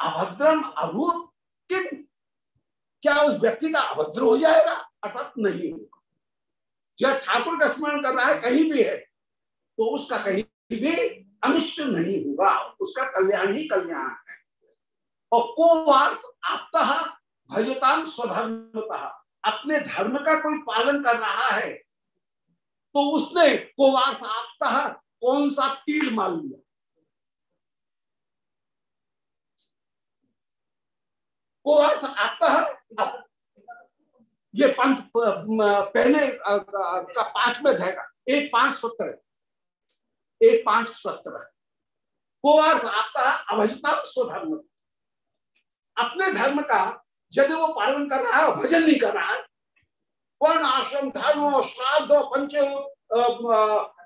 अभद्रम अभूत क्या उस व्यक्ति का अभद्र हो जाएगा? अर्थात नहीं। होगा जब ठाकुर का स्मरण कर रहा है, कहीं भी है तो उसका कहीं भी अनिष्ट नहीं होगा उसका कल्याण ही कल्याण है। और को आपता भजताम स्वधर्मता। अपने धर्म का कोई पालन कर रहा है तो उसने कोवार्थ आपता कौन सा तीर मार लिया? कोवार्थ आपता ये पंथ पहले का पाँचवें अध्याय का, एक पाँच सत्रह एक पाँच सत्रह अर्थ, आपका अभजता स्वधर्म अपने धर्म का, यदि वो पालन कर रहा है भजन नहीं कर रहा है, वर्ण आश्रम, धर्म, श्राद्ध, पंच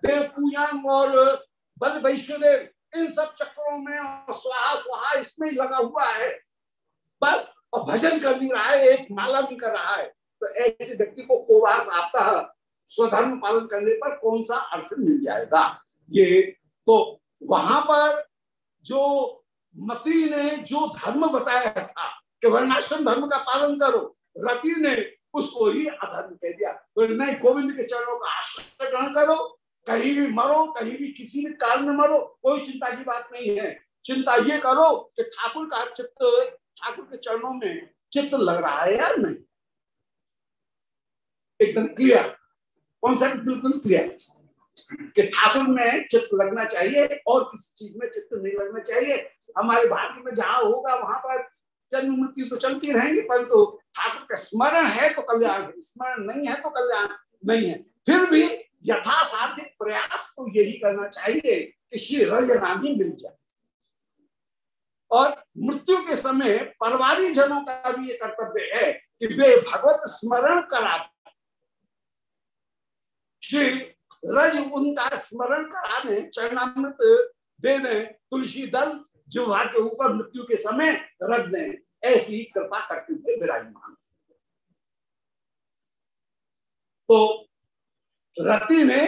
देव पूजन और बल वैष्णदेव इन सब चक्रों में स्वाहा स्वाहा इसमें लगा हुआ है। बस, और भजन कर भी रहा है, एक माला भी कर रहा है। तो ऐसे व्यक्ति को कोवास स्वधर्म पालन करने पर कौन सा अर्थ मिल जाएगा? ये तो वहाँ पर जो मती ने जो धर्म बताया था कि वर्णाश्रम धर्म का पालन करो, रति ने उसको ही अधर्म कह दिया। तो नहीं गोविंद के चरणों का आश्रय ग्रहण करो, कहीं भी मरो, कहीं भी किसी भी काल में मरो, कोई चिंता की बात नहीं है। चिंता ये करो कि ठाकुर का चित्त, ठाकुर के चरणों में चित्त लग रहा है या नहीं? एकदम क्लियर कॉन्सेप्ट बिल्कुल क्लियर कि ठाकुर में चित्त लगना चाहिए और किसी चीज़ में चित्त नहीं लगना चाहिए। हमारे भाग्य में जहाँ होगा, वहाँ पर जन्म मृत्यु तो चलती रहेंगी, परंतु ठाकुर का स्मरण है तो कल्याण है। स्मरण नहीं है तो कल्याण नहीं है। फिर भी यथासाध्य प्रयास तो यही करना चाहिए कि श्री रजनानी मिल जाए। और मृत्यु के समय परवारी जनों का भी ये कर्तव्य है कि वे भगवत स्मरण करा श्री रज उनका स्मरण कराने, चरणामृत देने, तुलसी दल जिह्वा के ऊपर मृत्यु के समय रख दें, ऐसी कृपा करते हुए विराजमान तो रति ने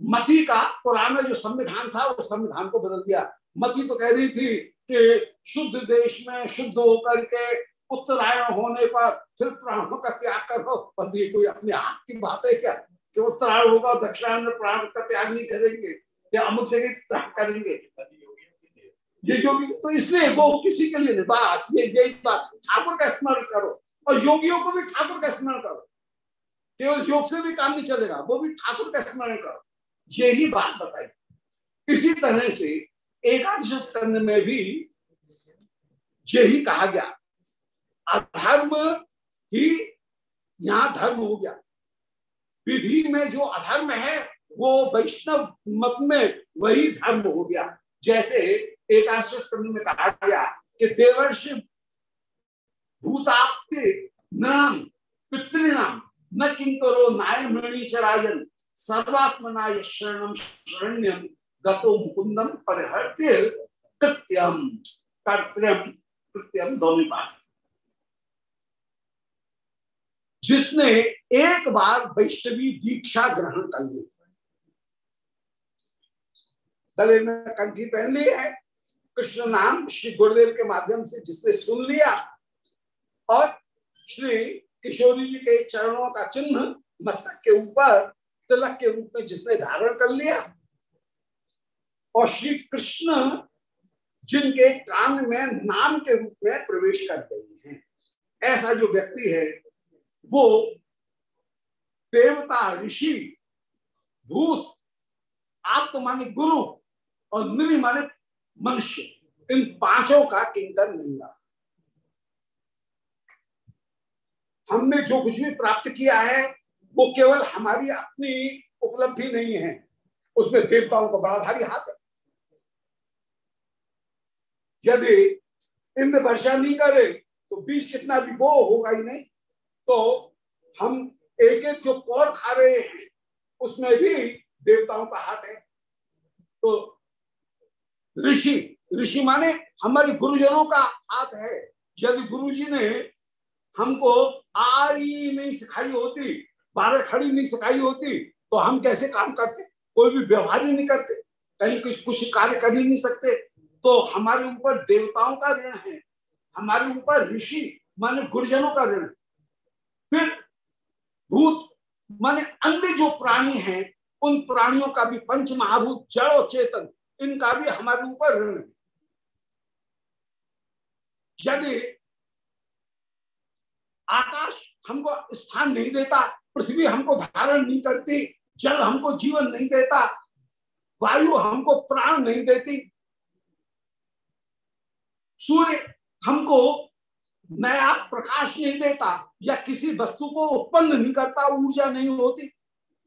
मती का पुराना जो संविधान था, उस संविधान को बदल दिया। मती तो कह रही थी कि शुद्ध देश में शुद्ध होकर के उत्तरायण होने पर फिर प्राणों का त्याग करो पर कोई अपने हाथ की बात है क्या? कि उत्तरायण होगा दक्षिणायण में प्राण का त्याग नहीं करेंगे, या अमुक जगह त्याग करेंगे। ये योगी तो इसलिए वो किसी के लिए बस ये यही बात। ठाकुर का स्मरण करो, और योगियों को भी ठाकुर का स्मरण करो। केवल योग से भी काम नहीं चलेगा, वो भी ठाकुर का स्मरण करो। यही बात बताई। इसी तरह से एकादश स्कंद में भी यही कहा गया। अधर्म ही यहाँ धर्म हो गया। विधि में जो अधर्म है, वो वैष्णव मत में वही धर्म हो गया। जैसे एक में कहा गया कि देवर्ष भूताप्ति नाम पितृणाम, न किंकरो नाय मृणी चरायन सर्वात्मनाय शरणम शरण्यम गतो मुकुंदम परिहत्य कृत्यम कर्त्यम कृत्यम दोनों बात जिसने एक बार वैष्णवी दीक्षा ग्रहण कर ली। गले में कंठी पहन ली है। कृष्ण नाम श्री गुरुदेव के माध्यम से जिसने सुन लिया और श्री किशोरी जी के चरणों का चिन्ह मस्तक के ऊपर, तिलक के रूप में जिसने धारण कर लिया। और श्री कृष्ण जिनके कान में नाम के रूप में प्रवेश कर गए हैं। ऐसा जो व्यक्ति है वो देवता, ऋषि, भूत आत्म माने गुरु और निरी माने मनुष्य, इन पाँचों का किंकर नहीं रहा। हमने जो कुछ भी प्राप्त किया है, वो केवल हमारी अपनी उपलब्धि नहीं है। उसमें देवताओं का बड़ा भारी हाथ है। यदि इंद्र वर्षा नहीं करे तो बीज कितना भी वो होगा ही नहीं। तो हम एक एक जो पौर खा रहे हैं, उसमें भी देवताओं का हाथ है। तो ऋषि ऋषि माने हमारे गुरुजनों का हाथ है। यदि गुरुजी ने हमको आरी नहीं सिखाई होती, बारह खड़ी नहीं सिखाई होती तो हम कैसे काम करते? कोई भी व्यवहार ही नहीं करते, कहीं कुछ कुछ कार्य कर ही नहीं सकते। तो हमारे ऊपर देवताओं का ऋण है। हमारे ऊपर ऋषि माने गुरुजनों का ऋण फिर भूत, माने अन्य जो प्राणी हैं, उन प्राणियों का भी पंच महाभूत जड़ चेतन, इनका भी हमारे ऊपर ऋण है। यदि आकाश हमको स्थान नहीं देता, पृथ्वी हमको धारण नहीं करती, जल हमको जीवन नहीं देता, वायु हमको प्राण नहीं देती, सूर्य हमको नया प्रकाश नहीं देता या किसी वस्तु को उत्पन्न नहीं करता, ऊर्जा नहीं होती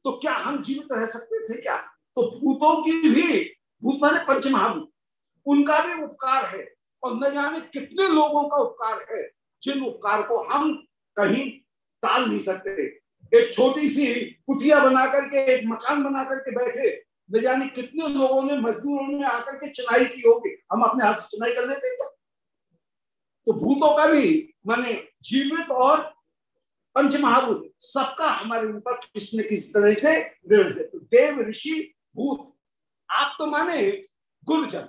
तो क्या हम जीवित रह सकते थे क्या? तो भूतों की भी, भूत पंचमहाभूत, उनका भी उपकार है। और न जाने कितने लोगों का उपकार है, जिन उपकार को हम कहीं टाल नहीं सकते। एक छोटी सी कुटिया बना करके, एक मकान बना करके बैठे, न जाने कितने लोगों ने, मजदूरों ने आकर के चुनाई की होगी। हम अपने हाथ से चुनाई कर लेते क्या? तो भूतों का भी माने जीवित और पंच महाभूत, सबका हमारे ऊपर न किसी तरह से ऋण है तो देव, ऋषि, भूत, आप तो माने गुरुजन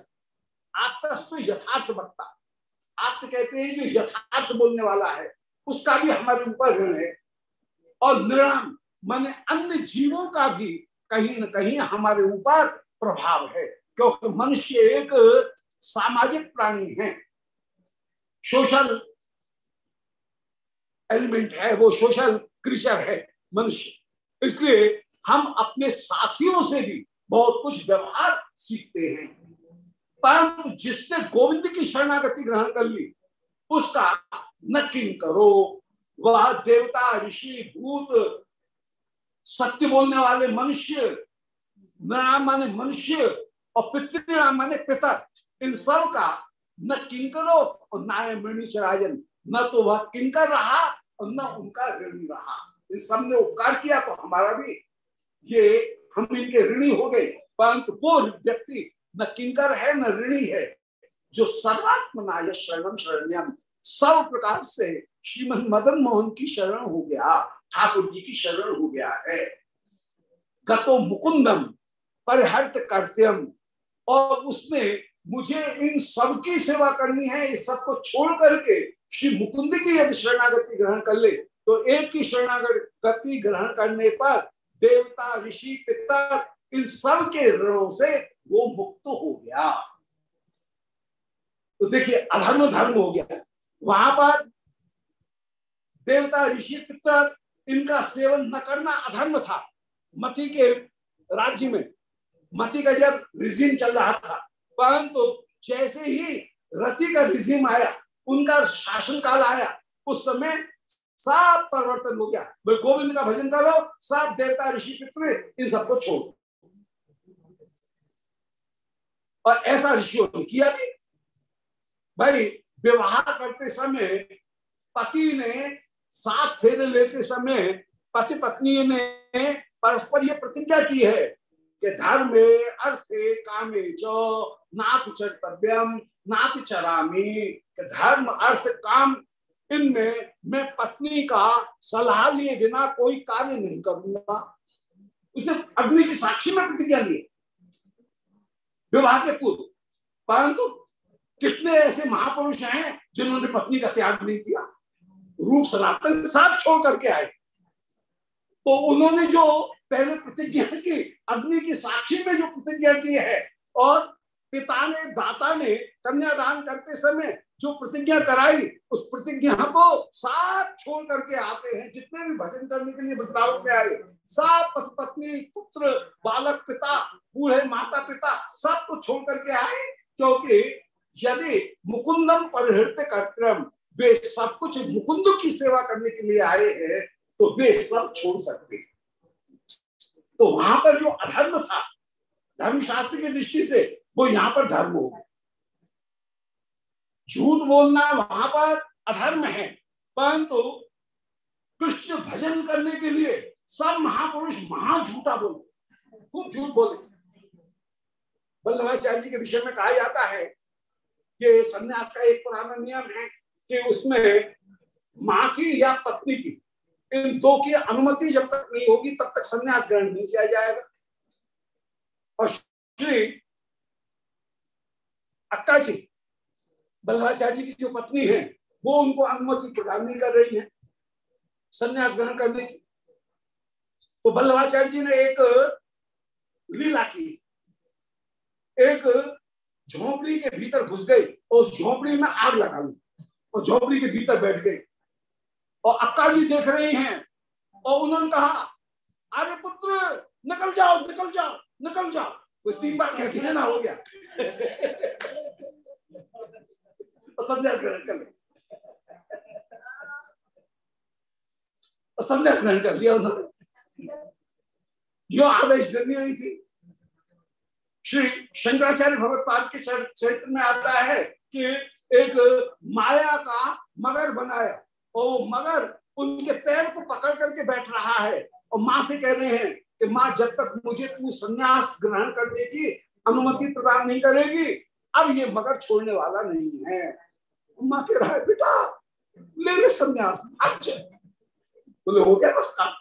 आपका तो यथार्थ वक्ता। आप तो कहते हैं जो यथार्थ बोलने वाला है, उसका भी हमारे ऊपर ऋण है। और निर्णाम, माने अन्य जीवों का भी कहीं न कहीं हमारे ऊपर प्रभाव है, क्योंकि मनुष्य एक सामाजिक प्राणी है। सोशल एलिमेंट है, वो सोशल क्रिएचर है, मनुष्य। इसलिए हम अपने साथियों से भी बहुत कुछ व्यवहार सीखते हैं। परंतु जिसने गोविंद की शरणागति ग्रहण कर ली, उसका न किंग करो, वह देवता, ऋषि, भूत, सत्य बोलने वाले मनुष्य नाम माने मनुष्य और पितृणाम माने पितर इन सब का न किंकरो और न मणिच राजन न तो वह किंकर रहा और न उनका ऋणी रहा। इन सबने उपकार किया तो हमारा भी ये हम इनके ऋणी हो गए। परंतु वो व्यक्ति न किंकर है, न ऋणी है, जो सर्वात्मना शरणम शरण्यम। सब प्रकार से श्रीमद मदन मोहन की शरण हो गया। ठाकुर जी की शरण हो गया है। गतो मुकुंदम, परिहर्त कर्त्यम और उसमें मुझे इन सब की सेवा करनी है, इस सबको छोड़ करके श्री मुकुंद की यदि शरणागति ग्रहण कर ले तो एक की शरणागति ग्रहण करने पर देवता, ऋषि पितर इन सब के ऋणों से वो मुक्त हो गया। तो देखिए, अधर्म धर्म हो गया। वहाँ पर देवता, ऋषि पितर इनका सेवन न करना अधर्म था। मती के राज्य में, मती का जब रिजिम चल रहा था परंतु तो जैसे ही रति का रिजिम आया, उनका शासन काल आया, उस समय सब परिवर्तन हो गया। भाई गोविंद का भजन करो सब देवता ऋषि पितृ, इन सबको छोड़ और ऐसा ऋषियों ने किया भी। भाई, विवाह करते समय पति ने सात फेरे लेते समय पति पत्नी ने परस्पर ये प्रतिज्ञा की है कि धर्म अर्थे कामे चो, नाथ चर्तव्यम नाथ चरामी धर्म, अर्थ, काम, इनमें मैं पत्नी का सलाह लिए बिना कोई कार्य नहीं करूँगा। उसने अग्नि की साक्षी में प्रतिज्ञा ली विवाह के पूर्व। परंतु कितने ऐसे महापुरुष हैं जिन्होंने पत्नी का त्याग नहीं किया? रूप सनातन साथ छोड़ करके आए। तो उन्होंने जो पहले प्रतिज्ञा की, अग्नि की साक्षी में जो प्रतिज्ञा की है। और पिता ने, दाता ने कन्यादान करते समय जो प्रतिज्ञा कराई, उस प्रतिज्ञा को साथ छोड़ करके आते हैं। जितने भी भजन करने के लिए वृंदावन में आए सब पत्नी, पुत्र, बालक, पिता, बूढ़े, माता, पिता, सबको छोड़ करके आए। क्योंकि यदि मुकुंदम परिहृत कार्यक्रम वे सब कुछ मुकुंद की सेवा करने के लिए आए हैं तो वे सब छोड़ सकते तो वहाँ पर जो अधर्म था, धर्मशास्त्र की दृष्टि से, वो यहाँ पर धर्म हो गया। झूठ बोलना वहाँ पर अधर्म है, परंतु कृष्ण भजन करने के लिए सब महापुरुष महा झूठा बोले, खूब झूठ बोले। वल्लभाचार्य जी के विषय में कहा जाता है कि संन्यास का एक पुराना नियम है कि उसमें माँ की या पत्नी की इन दो की अनुमति जब तक नहीं होगी, तब तक संन्यास ग्रहण नहीं किया जाएगा। और श्री अक्का जी बल्लाचार्य जी की जो पत्नी है, वो उनको अनुमति प्रदान नहीं कर रही है संन्यास ग्रहण करने की। तो बल्लभाचार्य जी ने एक लीला की। एक झोपड़ी के भीतर घुस गई और उस झोपड़ी में आग लगा ली और झोपड़ी के भीतर बैठ गई। और अक्का जी देख रहे हैं। और उन्होंने कहा, अरे पुत्र, निकल जाओ निकल जाओ निकल जाओ। कोई तीन बार कहती है ना, हो गया। संन्यास ग्रहण कर ग्रहण कर लिया उन्होंने। जो आदेश देनी रही थी, श्री शंकराचार्य भगवत के चरित्र में आता है कि एक माया का मगर बनाया। वो मगर उनके पैर को पकड़ करके बैठ रहा है। और माँ से कह रहे हैं कि माँ, जब तक मुझे तू संन्यास ग्रहण करने की अनुमति प्रदान नहीं करेगी, अब ये मगर छोड़ने वाला नहीं है। माँ कह रहा है, बेटा, ले ले संन्यास बोले, हो गया बस काम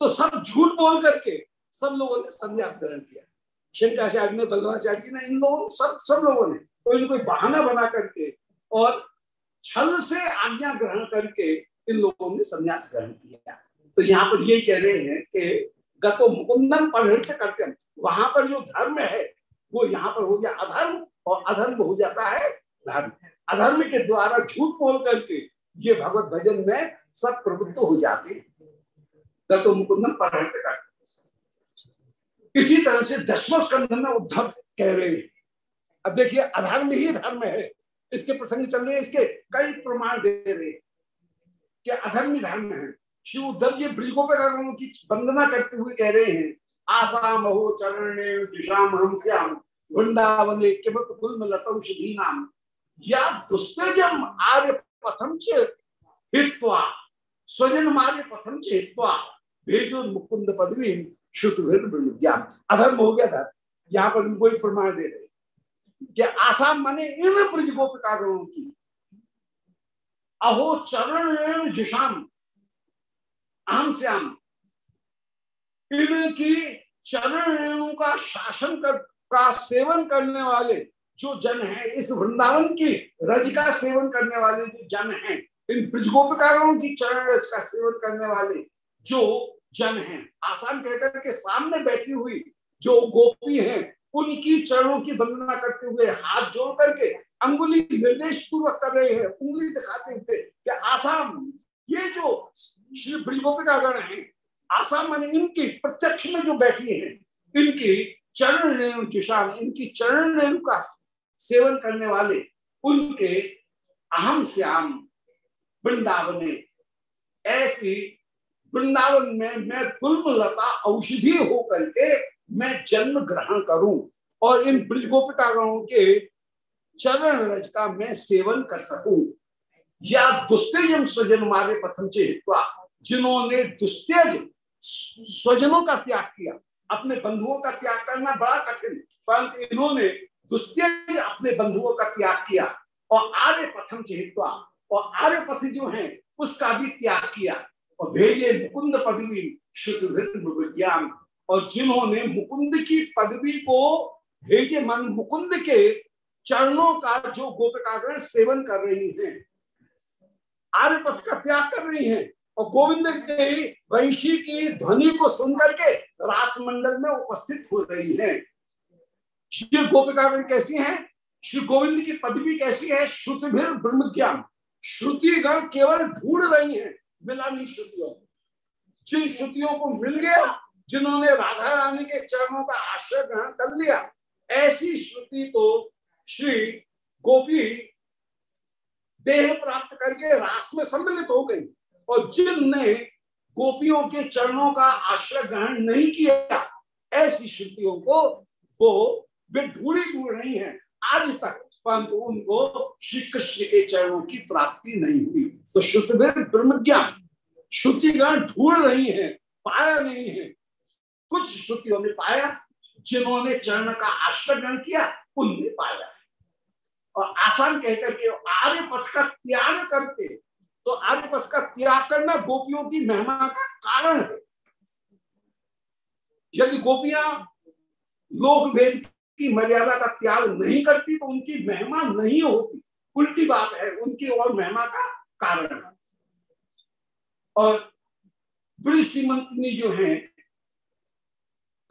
तो सब झूठ बोल करके सब लोगों ने संन्यास ग्रहण किया। शंकराचार्य ने, बल्लभाचार्य जी ने, इन लोगों, सब सब लोगों ने कोई ना कोई बहाना बना करके और छल से आज्ञा ग्रहण करके इन लोगों ने संन्यास ग्रहण किया। तो यहाँ पर ये कह रहे हैं कि गतो मुकुंदन परिहृत करते वहाँ पर जो धर्म है, वो यहाँ पर हो गया अधर्म और अधर्म हो जाता है धर्म। अधर्म के द्वारा झूठ बोल करके ये भगवत भजन में सब प्रवृत्त हो जाते हैं। गतो मुकुंदन परिहृत करते इसी तरह से दसवें स्कंध में उद्धव कह रहे हैं। अब देखिए, अधर्म ही धर्म है। इसके प्रसंग चल रहे इसके कई प्रमाण दे रहे कि अधर्मी धर्म है? शिव उद्धव जी ब्रजगोपेकारों की वंदना करते हुए कह रहे हैं आसाम हो चरण दिशाम हम श्याम वृंदावन कुल लतम शुभी नाम या दुस्तेजम आर्य पथम चित्वा स्वजन मार्य पथम चित्वा भेजो मुकुंद पदवी श्रुत अधर्म हो गया था। यहाँ पर कोई प्रमाण दे रहे कि आसाम माने इन ब्रज गोपिकागणों की अहो, चरण जुषाम आम श्याम इनकी चरण रेणु का शासन कर, का सेवन करने वाले जो जन है, इस वृंदावन की रज का सेवन करने वाले जो जन है, इन ब्रजगोपिकाओं की चरण रज का सेवन करने वाले जो जन है। आसान कहकर के सामने बैठी हुई जो गोपी हैं उनकी चरणों की वंदना करते हुए हाथ जोड़ करके अंगुली निर्देश पूर्वक कर रहे हैं, उंगली दिखाते हुए कि आसाम, ये जो श्री ब्रजगोपिका गण है, आसाम माने इनकी प्रत्यक्ष में जो बैठी है, इनकी चरण रेणु जुशान इनकी चरण रेणु का सेवन करने वाले, उनके अहम श्याम वृंदावन ऐसी वृंदावन में मैं कुल्म लता औषधि हो करके मैं जन्म ग्रहण करूँ और इन ब्रज गोपिकागणों के चरण रज का मैं सेवन कर सकूँ। या दुस्तेजम स्वजन मारे पथम चेतवा, जिन्होंने दुस्तेज स्वजनों का त्याग किया, अपने बंधुओं का त्याग करना बड़ा कठिन, परंतु इन्होंने दुस्तेज अपने बंधुओं का त्याग किया और आर्य पथम चेतवा, और आर्य पथ जो है, उसका भी त्याग किया। और भेजे मुकुंद पदवी शुद्ध ज्ञान। और जिन्होंने मुकुंद की पदवी को भेजे मन मुकुंद के चरणों का जो गोपिकागण सेवन कर रही हैं आर्य पथ का त्याग कर रही हैं, और गोविंद के वंशी की ध्वनि को सुनकर के रास मंडल में उपस्थित हो रही हैं। श्री गोपिकागण कैसी हैं? श्री गोविंद की पदवी कैसी है? श्रुतिभिर ब्रह्म ज्ञान श्रुतिगण केवल ढूंढ रही हैं, मिला नहीं श्रुतियों जिन श्रुतियों को मिल गया जिन्होंने राधा रानी के चरणों का आश्रय ग्रहण कर लिया, ऐसी श्रुति को श्री गोपी देह प्राप्त करके रास में सम्मिलित हो गई और जिनने गोपियों के चरणों का आश्रय ग्रहण नहीं किया, ऐसी श्रुतियों को वो वे ढूंढी ढूंढ रही हैं। आज तक परंतु उनको श्री कृष्ण के चरणों की प्राप्ति नहीं हुई। तो श्रुति ब्रह्म ज्ञान श्रुतिगण ढूंढ रही हैं, पाया नहीं है। कुछ श्रुतियों ने पाया, जिन्होंने चरण का आश्रय ग्रहण किया उनने पाया। और आसान कहकर के आर्य पथ का त्याग करके तो आर्य पथ का त्याग करना गोपियों की महिमा का कारण है। यदि गोपियाँ लोक वेद की मर्यादा का त्याग नहीं करती तो उनकी महिमा नहीं होती। उल्टी बात है, उनकी और महिमा का कारण है। और श्रीमंतनी जो है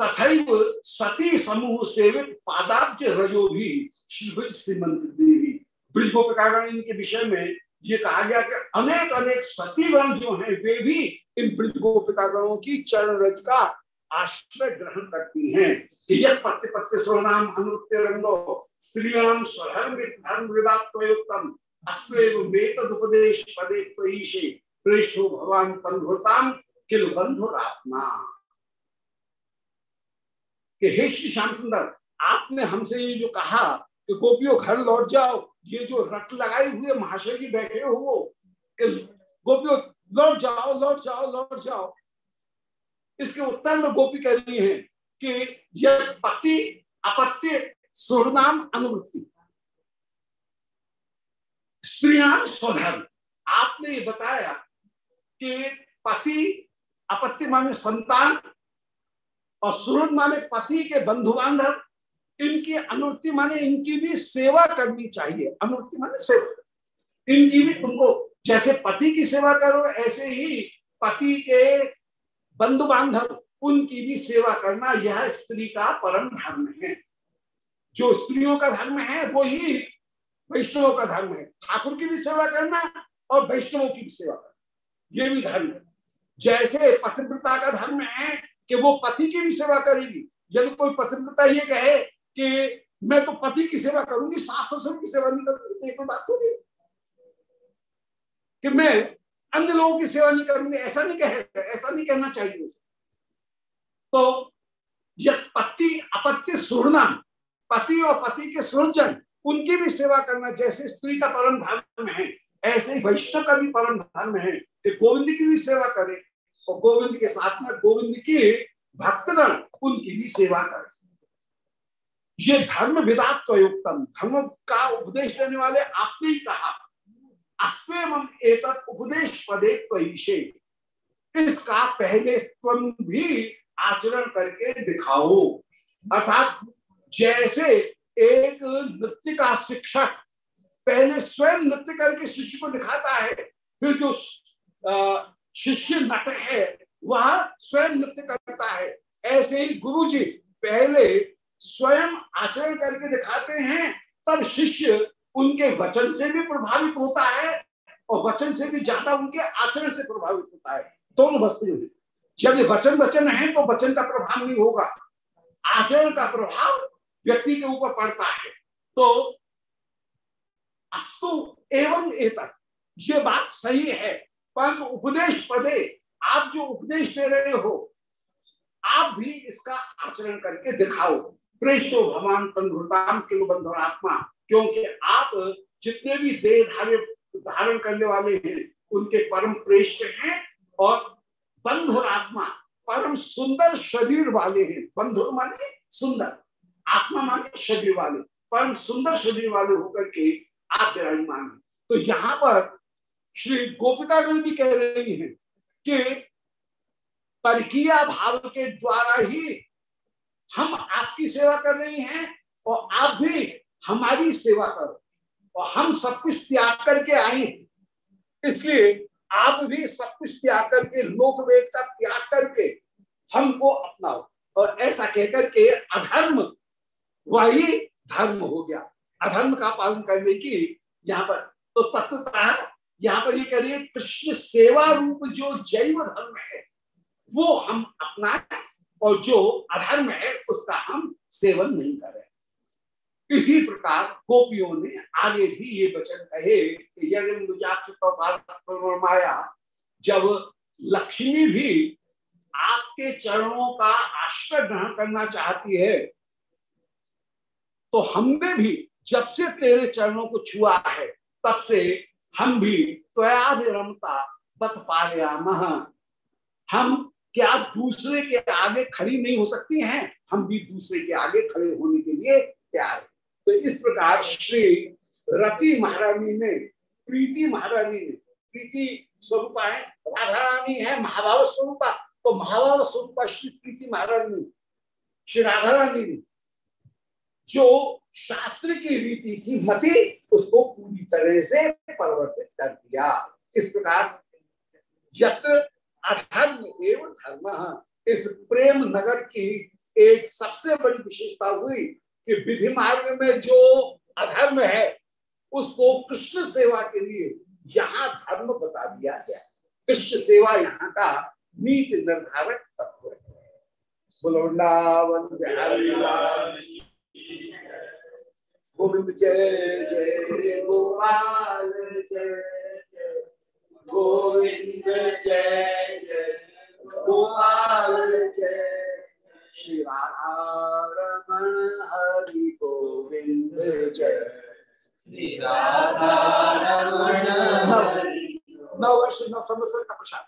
तथैव सती समूह सेवित पादाब्ज रजो भी श्री श्रीमंत देवी। ब्रज गोपिकागण इनके विषय में ये कहा गया कि अनेक अनेक सतीगण जो हैं, वे भी इन ब्रज गोपिकागणों की चरण रज का आश्रय ग्रहण करती हैं। कि यह पत्य पत्य अनुत्य रंगो स्वधर्म धर्म अस्वेव उपदेश पदे प्रेष्ठो भगवान बंधुताम किल बंधुरात्मा कि हे श्री श्याम सुंदर आपने हमसे ये जो कहा कि गोपियों घर लौट जाओ, ये जो रट लगाए हुए महाशय जी बैठे हो कि गोपियों लौट जाओ लौट जाओ लौट जाओ। इसके उत्तर में गोपी कह रही है कि यह पति अपत्य सुरनाम अनुवृत्ति। स्त्रीणाम स्वधर्म। आपने ये बताया कि पति अपत्य माने संतान और सुरत माने पति के बंधु बांधव इनकी अनुवृत्ति माने इनकी भी सेवा करनी चाहिए। अनुवृत्ति माने सेवा। इनकी भी उनको जैसे पति की सेवा करो, ऐसे ही पति के बंधु बांधव उनकी भी सेवा करना यह स्त्री का परम धर्म है। जो स्त्रियों का धर्म है वो ही वैष्णवों का धर्म है। ठाकुर की भी सेवा करना और वैष्णवों की भी सेवा करना। ये भी धर्म है। जैसे पतिव्रता का धर्म है कि वो पति की भी सेवा करेगी। यदि कोई पतिव्रता ये कहे कि मैं तो पति की सेवा करूँगी, सास ससुर की सेवा नहीं करूँगी तो कोई बात होगी कि मैं अन्य लोगों की सेवा नहीं करूँगी, ऐसा नहीं कहे, ऐसा नहीं कहना चाहिए तो यह पति अपत्य सुरना पति और पति के सुरजन उनकी भी सेवा करना, जैसे स्त्री का परम धर्म है, ऐसे ही वैष्णव का भी परम धर्म है कि गोविंद की भी सेवा करें और गोविंद के साथ में गोविंद की भक्तगण उनकी भी सेवा कर। ये धर्म विदात धर्म का उपदेश देने वाले आपने ही कहा। उपदेश पदे पैशे इसका पहले तुम भी आचरण करके दिखाओ। अर्थात जैसे एक नृत्य का शिक्षक पहले स्वयं नृत्य करके शिष्य को दिखाता है, फिर जो शिष्य नट है, वह स्वयं नृत्य करता है। ऐसे ही गुरु जी पहले स्वयं आचरण करके दिखाते हैं, तब शिष्य उनके वचन से भी प्रभावित होता है और वचन से भी ज़्यादा उनके आचरण से प्रभावित होता है। दोनों वस्तु यदि वचन वचन है तो वचन का प्रभाव नहीं होगा। आचरण का प्रभाव व्यक्ति के ऊपर पड़ता है। तो अस्तु एवं एतक ये बात सही है। परंतु उपदेश पदे, आप जो उपदेश दे रहे हो, आप भी इसका आचरण करके दिखाओ। प्रेष्टो भगवान तंधुताम किलो बंधुरात्मा क्योंकि आप जितने भी देह धारे धारण करने वाले हैं, उनके परम श्रेष्ठ हैं और बंधुर आत्मा, परम सुंदर शरीर वाले हैं। बंधुर माने सुंदर, आत्मा माने शरीर वाले। परम सुंदर शरीर वाले होकर के आप विराजमान है। तो यहाँ पर श्री गोपिकागण भी कह रही हैं कि परकिया भाव के द्वारा ही हम आपकी सेवा कर रही हैं और आप भी हमारी सेवा करो। और हम सब कुछ त्याग करके आए हैं। इसलिए आप भी सब कुछ त्याग करके लोक वेद का त्याग करके हमको अपनाओ। और ऐसा कहकर के अधर्म, वही धर्म हो गया। अधर्म का पालन करने की यहाँ पर तो तत्वता यहाँ पर ये करिए कृष्ण सेवा रूप जो जैव धर्म है, वो हम अपना और जो अधर्म है, उसका हम सेवन नहीं करें। इसी प्रकार गोपियों ने आगे भी ये वचन कहे कि माया जब लक्ष्मी भी आपके चरणों का आश्रय ग्रहण करना चाहती है तो हमें भी जब से तेरे चरणों को छुआ है, तब से हम भी त्वया विरमता बत पारयामह हम क्या दूसरे के आगे खड़ी नहीं हो सकती हैं? हम भी दूसरे के आगे खड़े होने के लिए तैयार है। तो इस प्रकार श्री रति महारानी ने, प्रीति महारानी ने, प्रीति स्वरूप है राधा रानी है, महाभाव स्वरूपा। तो महाभाव स्वरूपा श्री प्रीति महारानी, श्री राधा रानी ने जो शास्त्र की रीति थी मति उसको पूरी तरह से परिवर्तित कर दिया। इस प्रकार यत्र अधर्म एवं धर्म। इस प्रेम नगर की एक सबसे बड़ी विशेषता हुई कि विधि मार्ग में जो अधर्म है, उसको कृष्ण सेवा के लिए यहाँ धर्म बता दिया गया। कृष्ण सेवा यहाँ का नीति निर्धारक तत्व है। गोविंद जय जय गोपाल जय जय गोविंद जय जय गोपाल जय श्री रमण हरि गोविंद जय।
श्री राधा रमण
नव वर्ष नव संवत्सर का प्रसाद।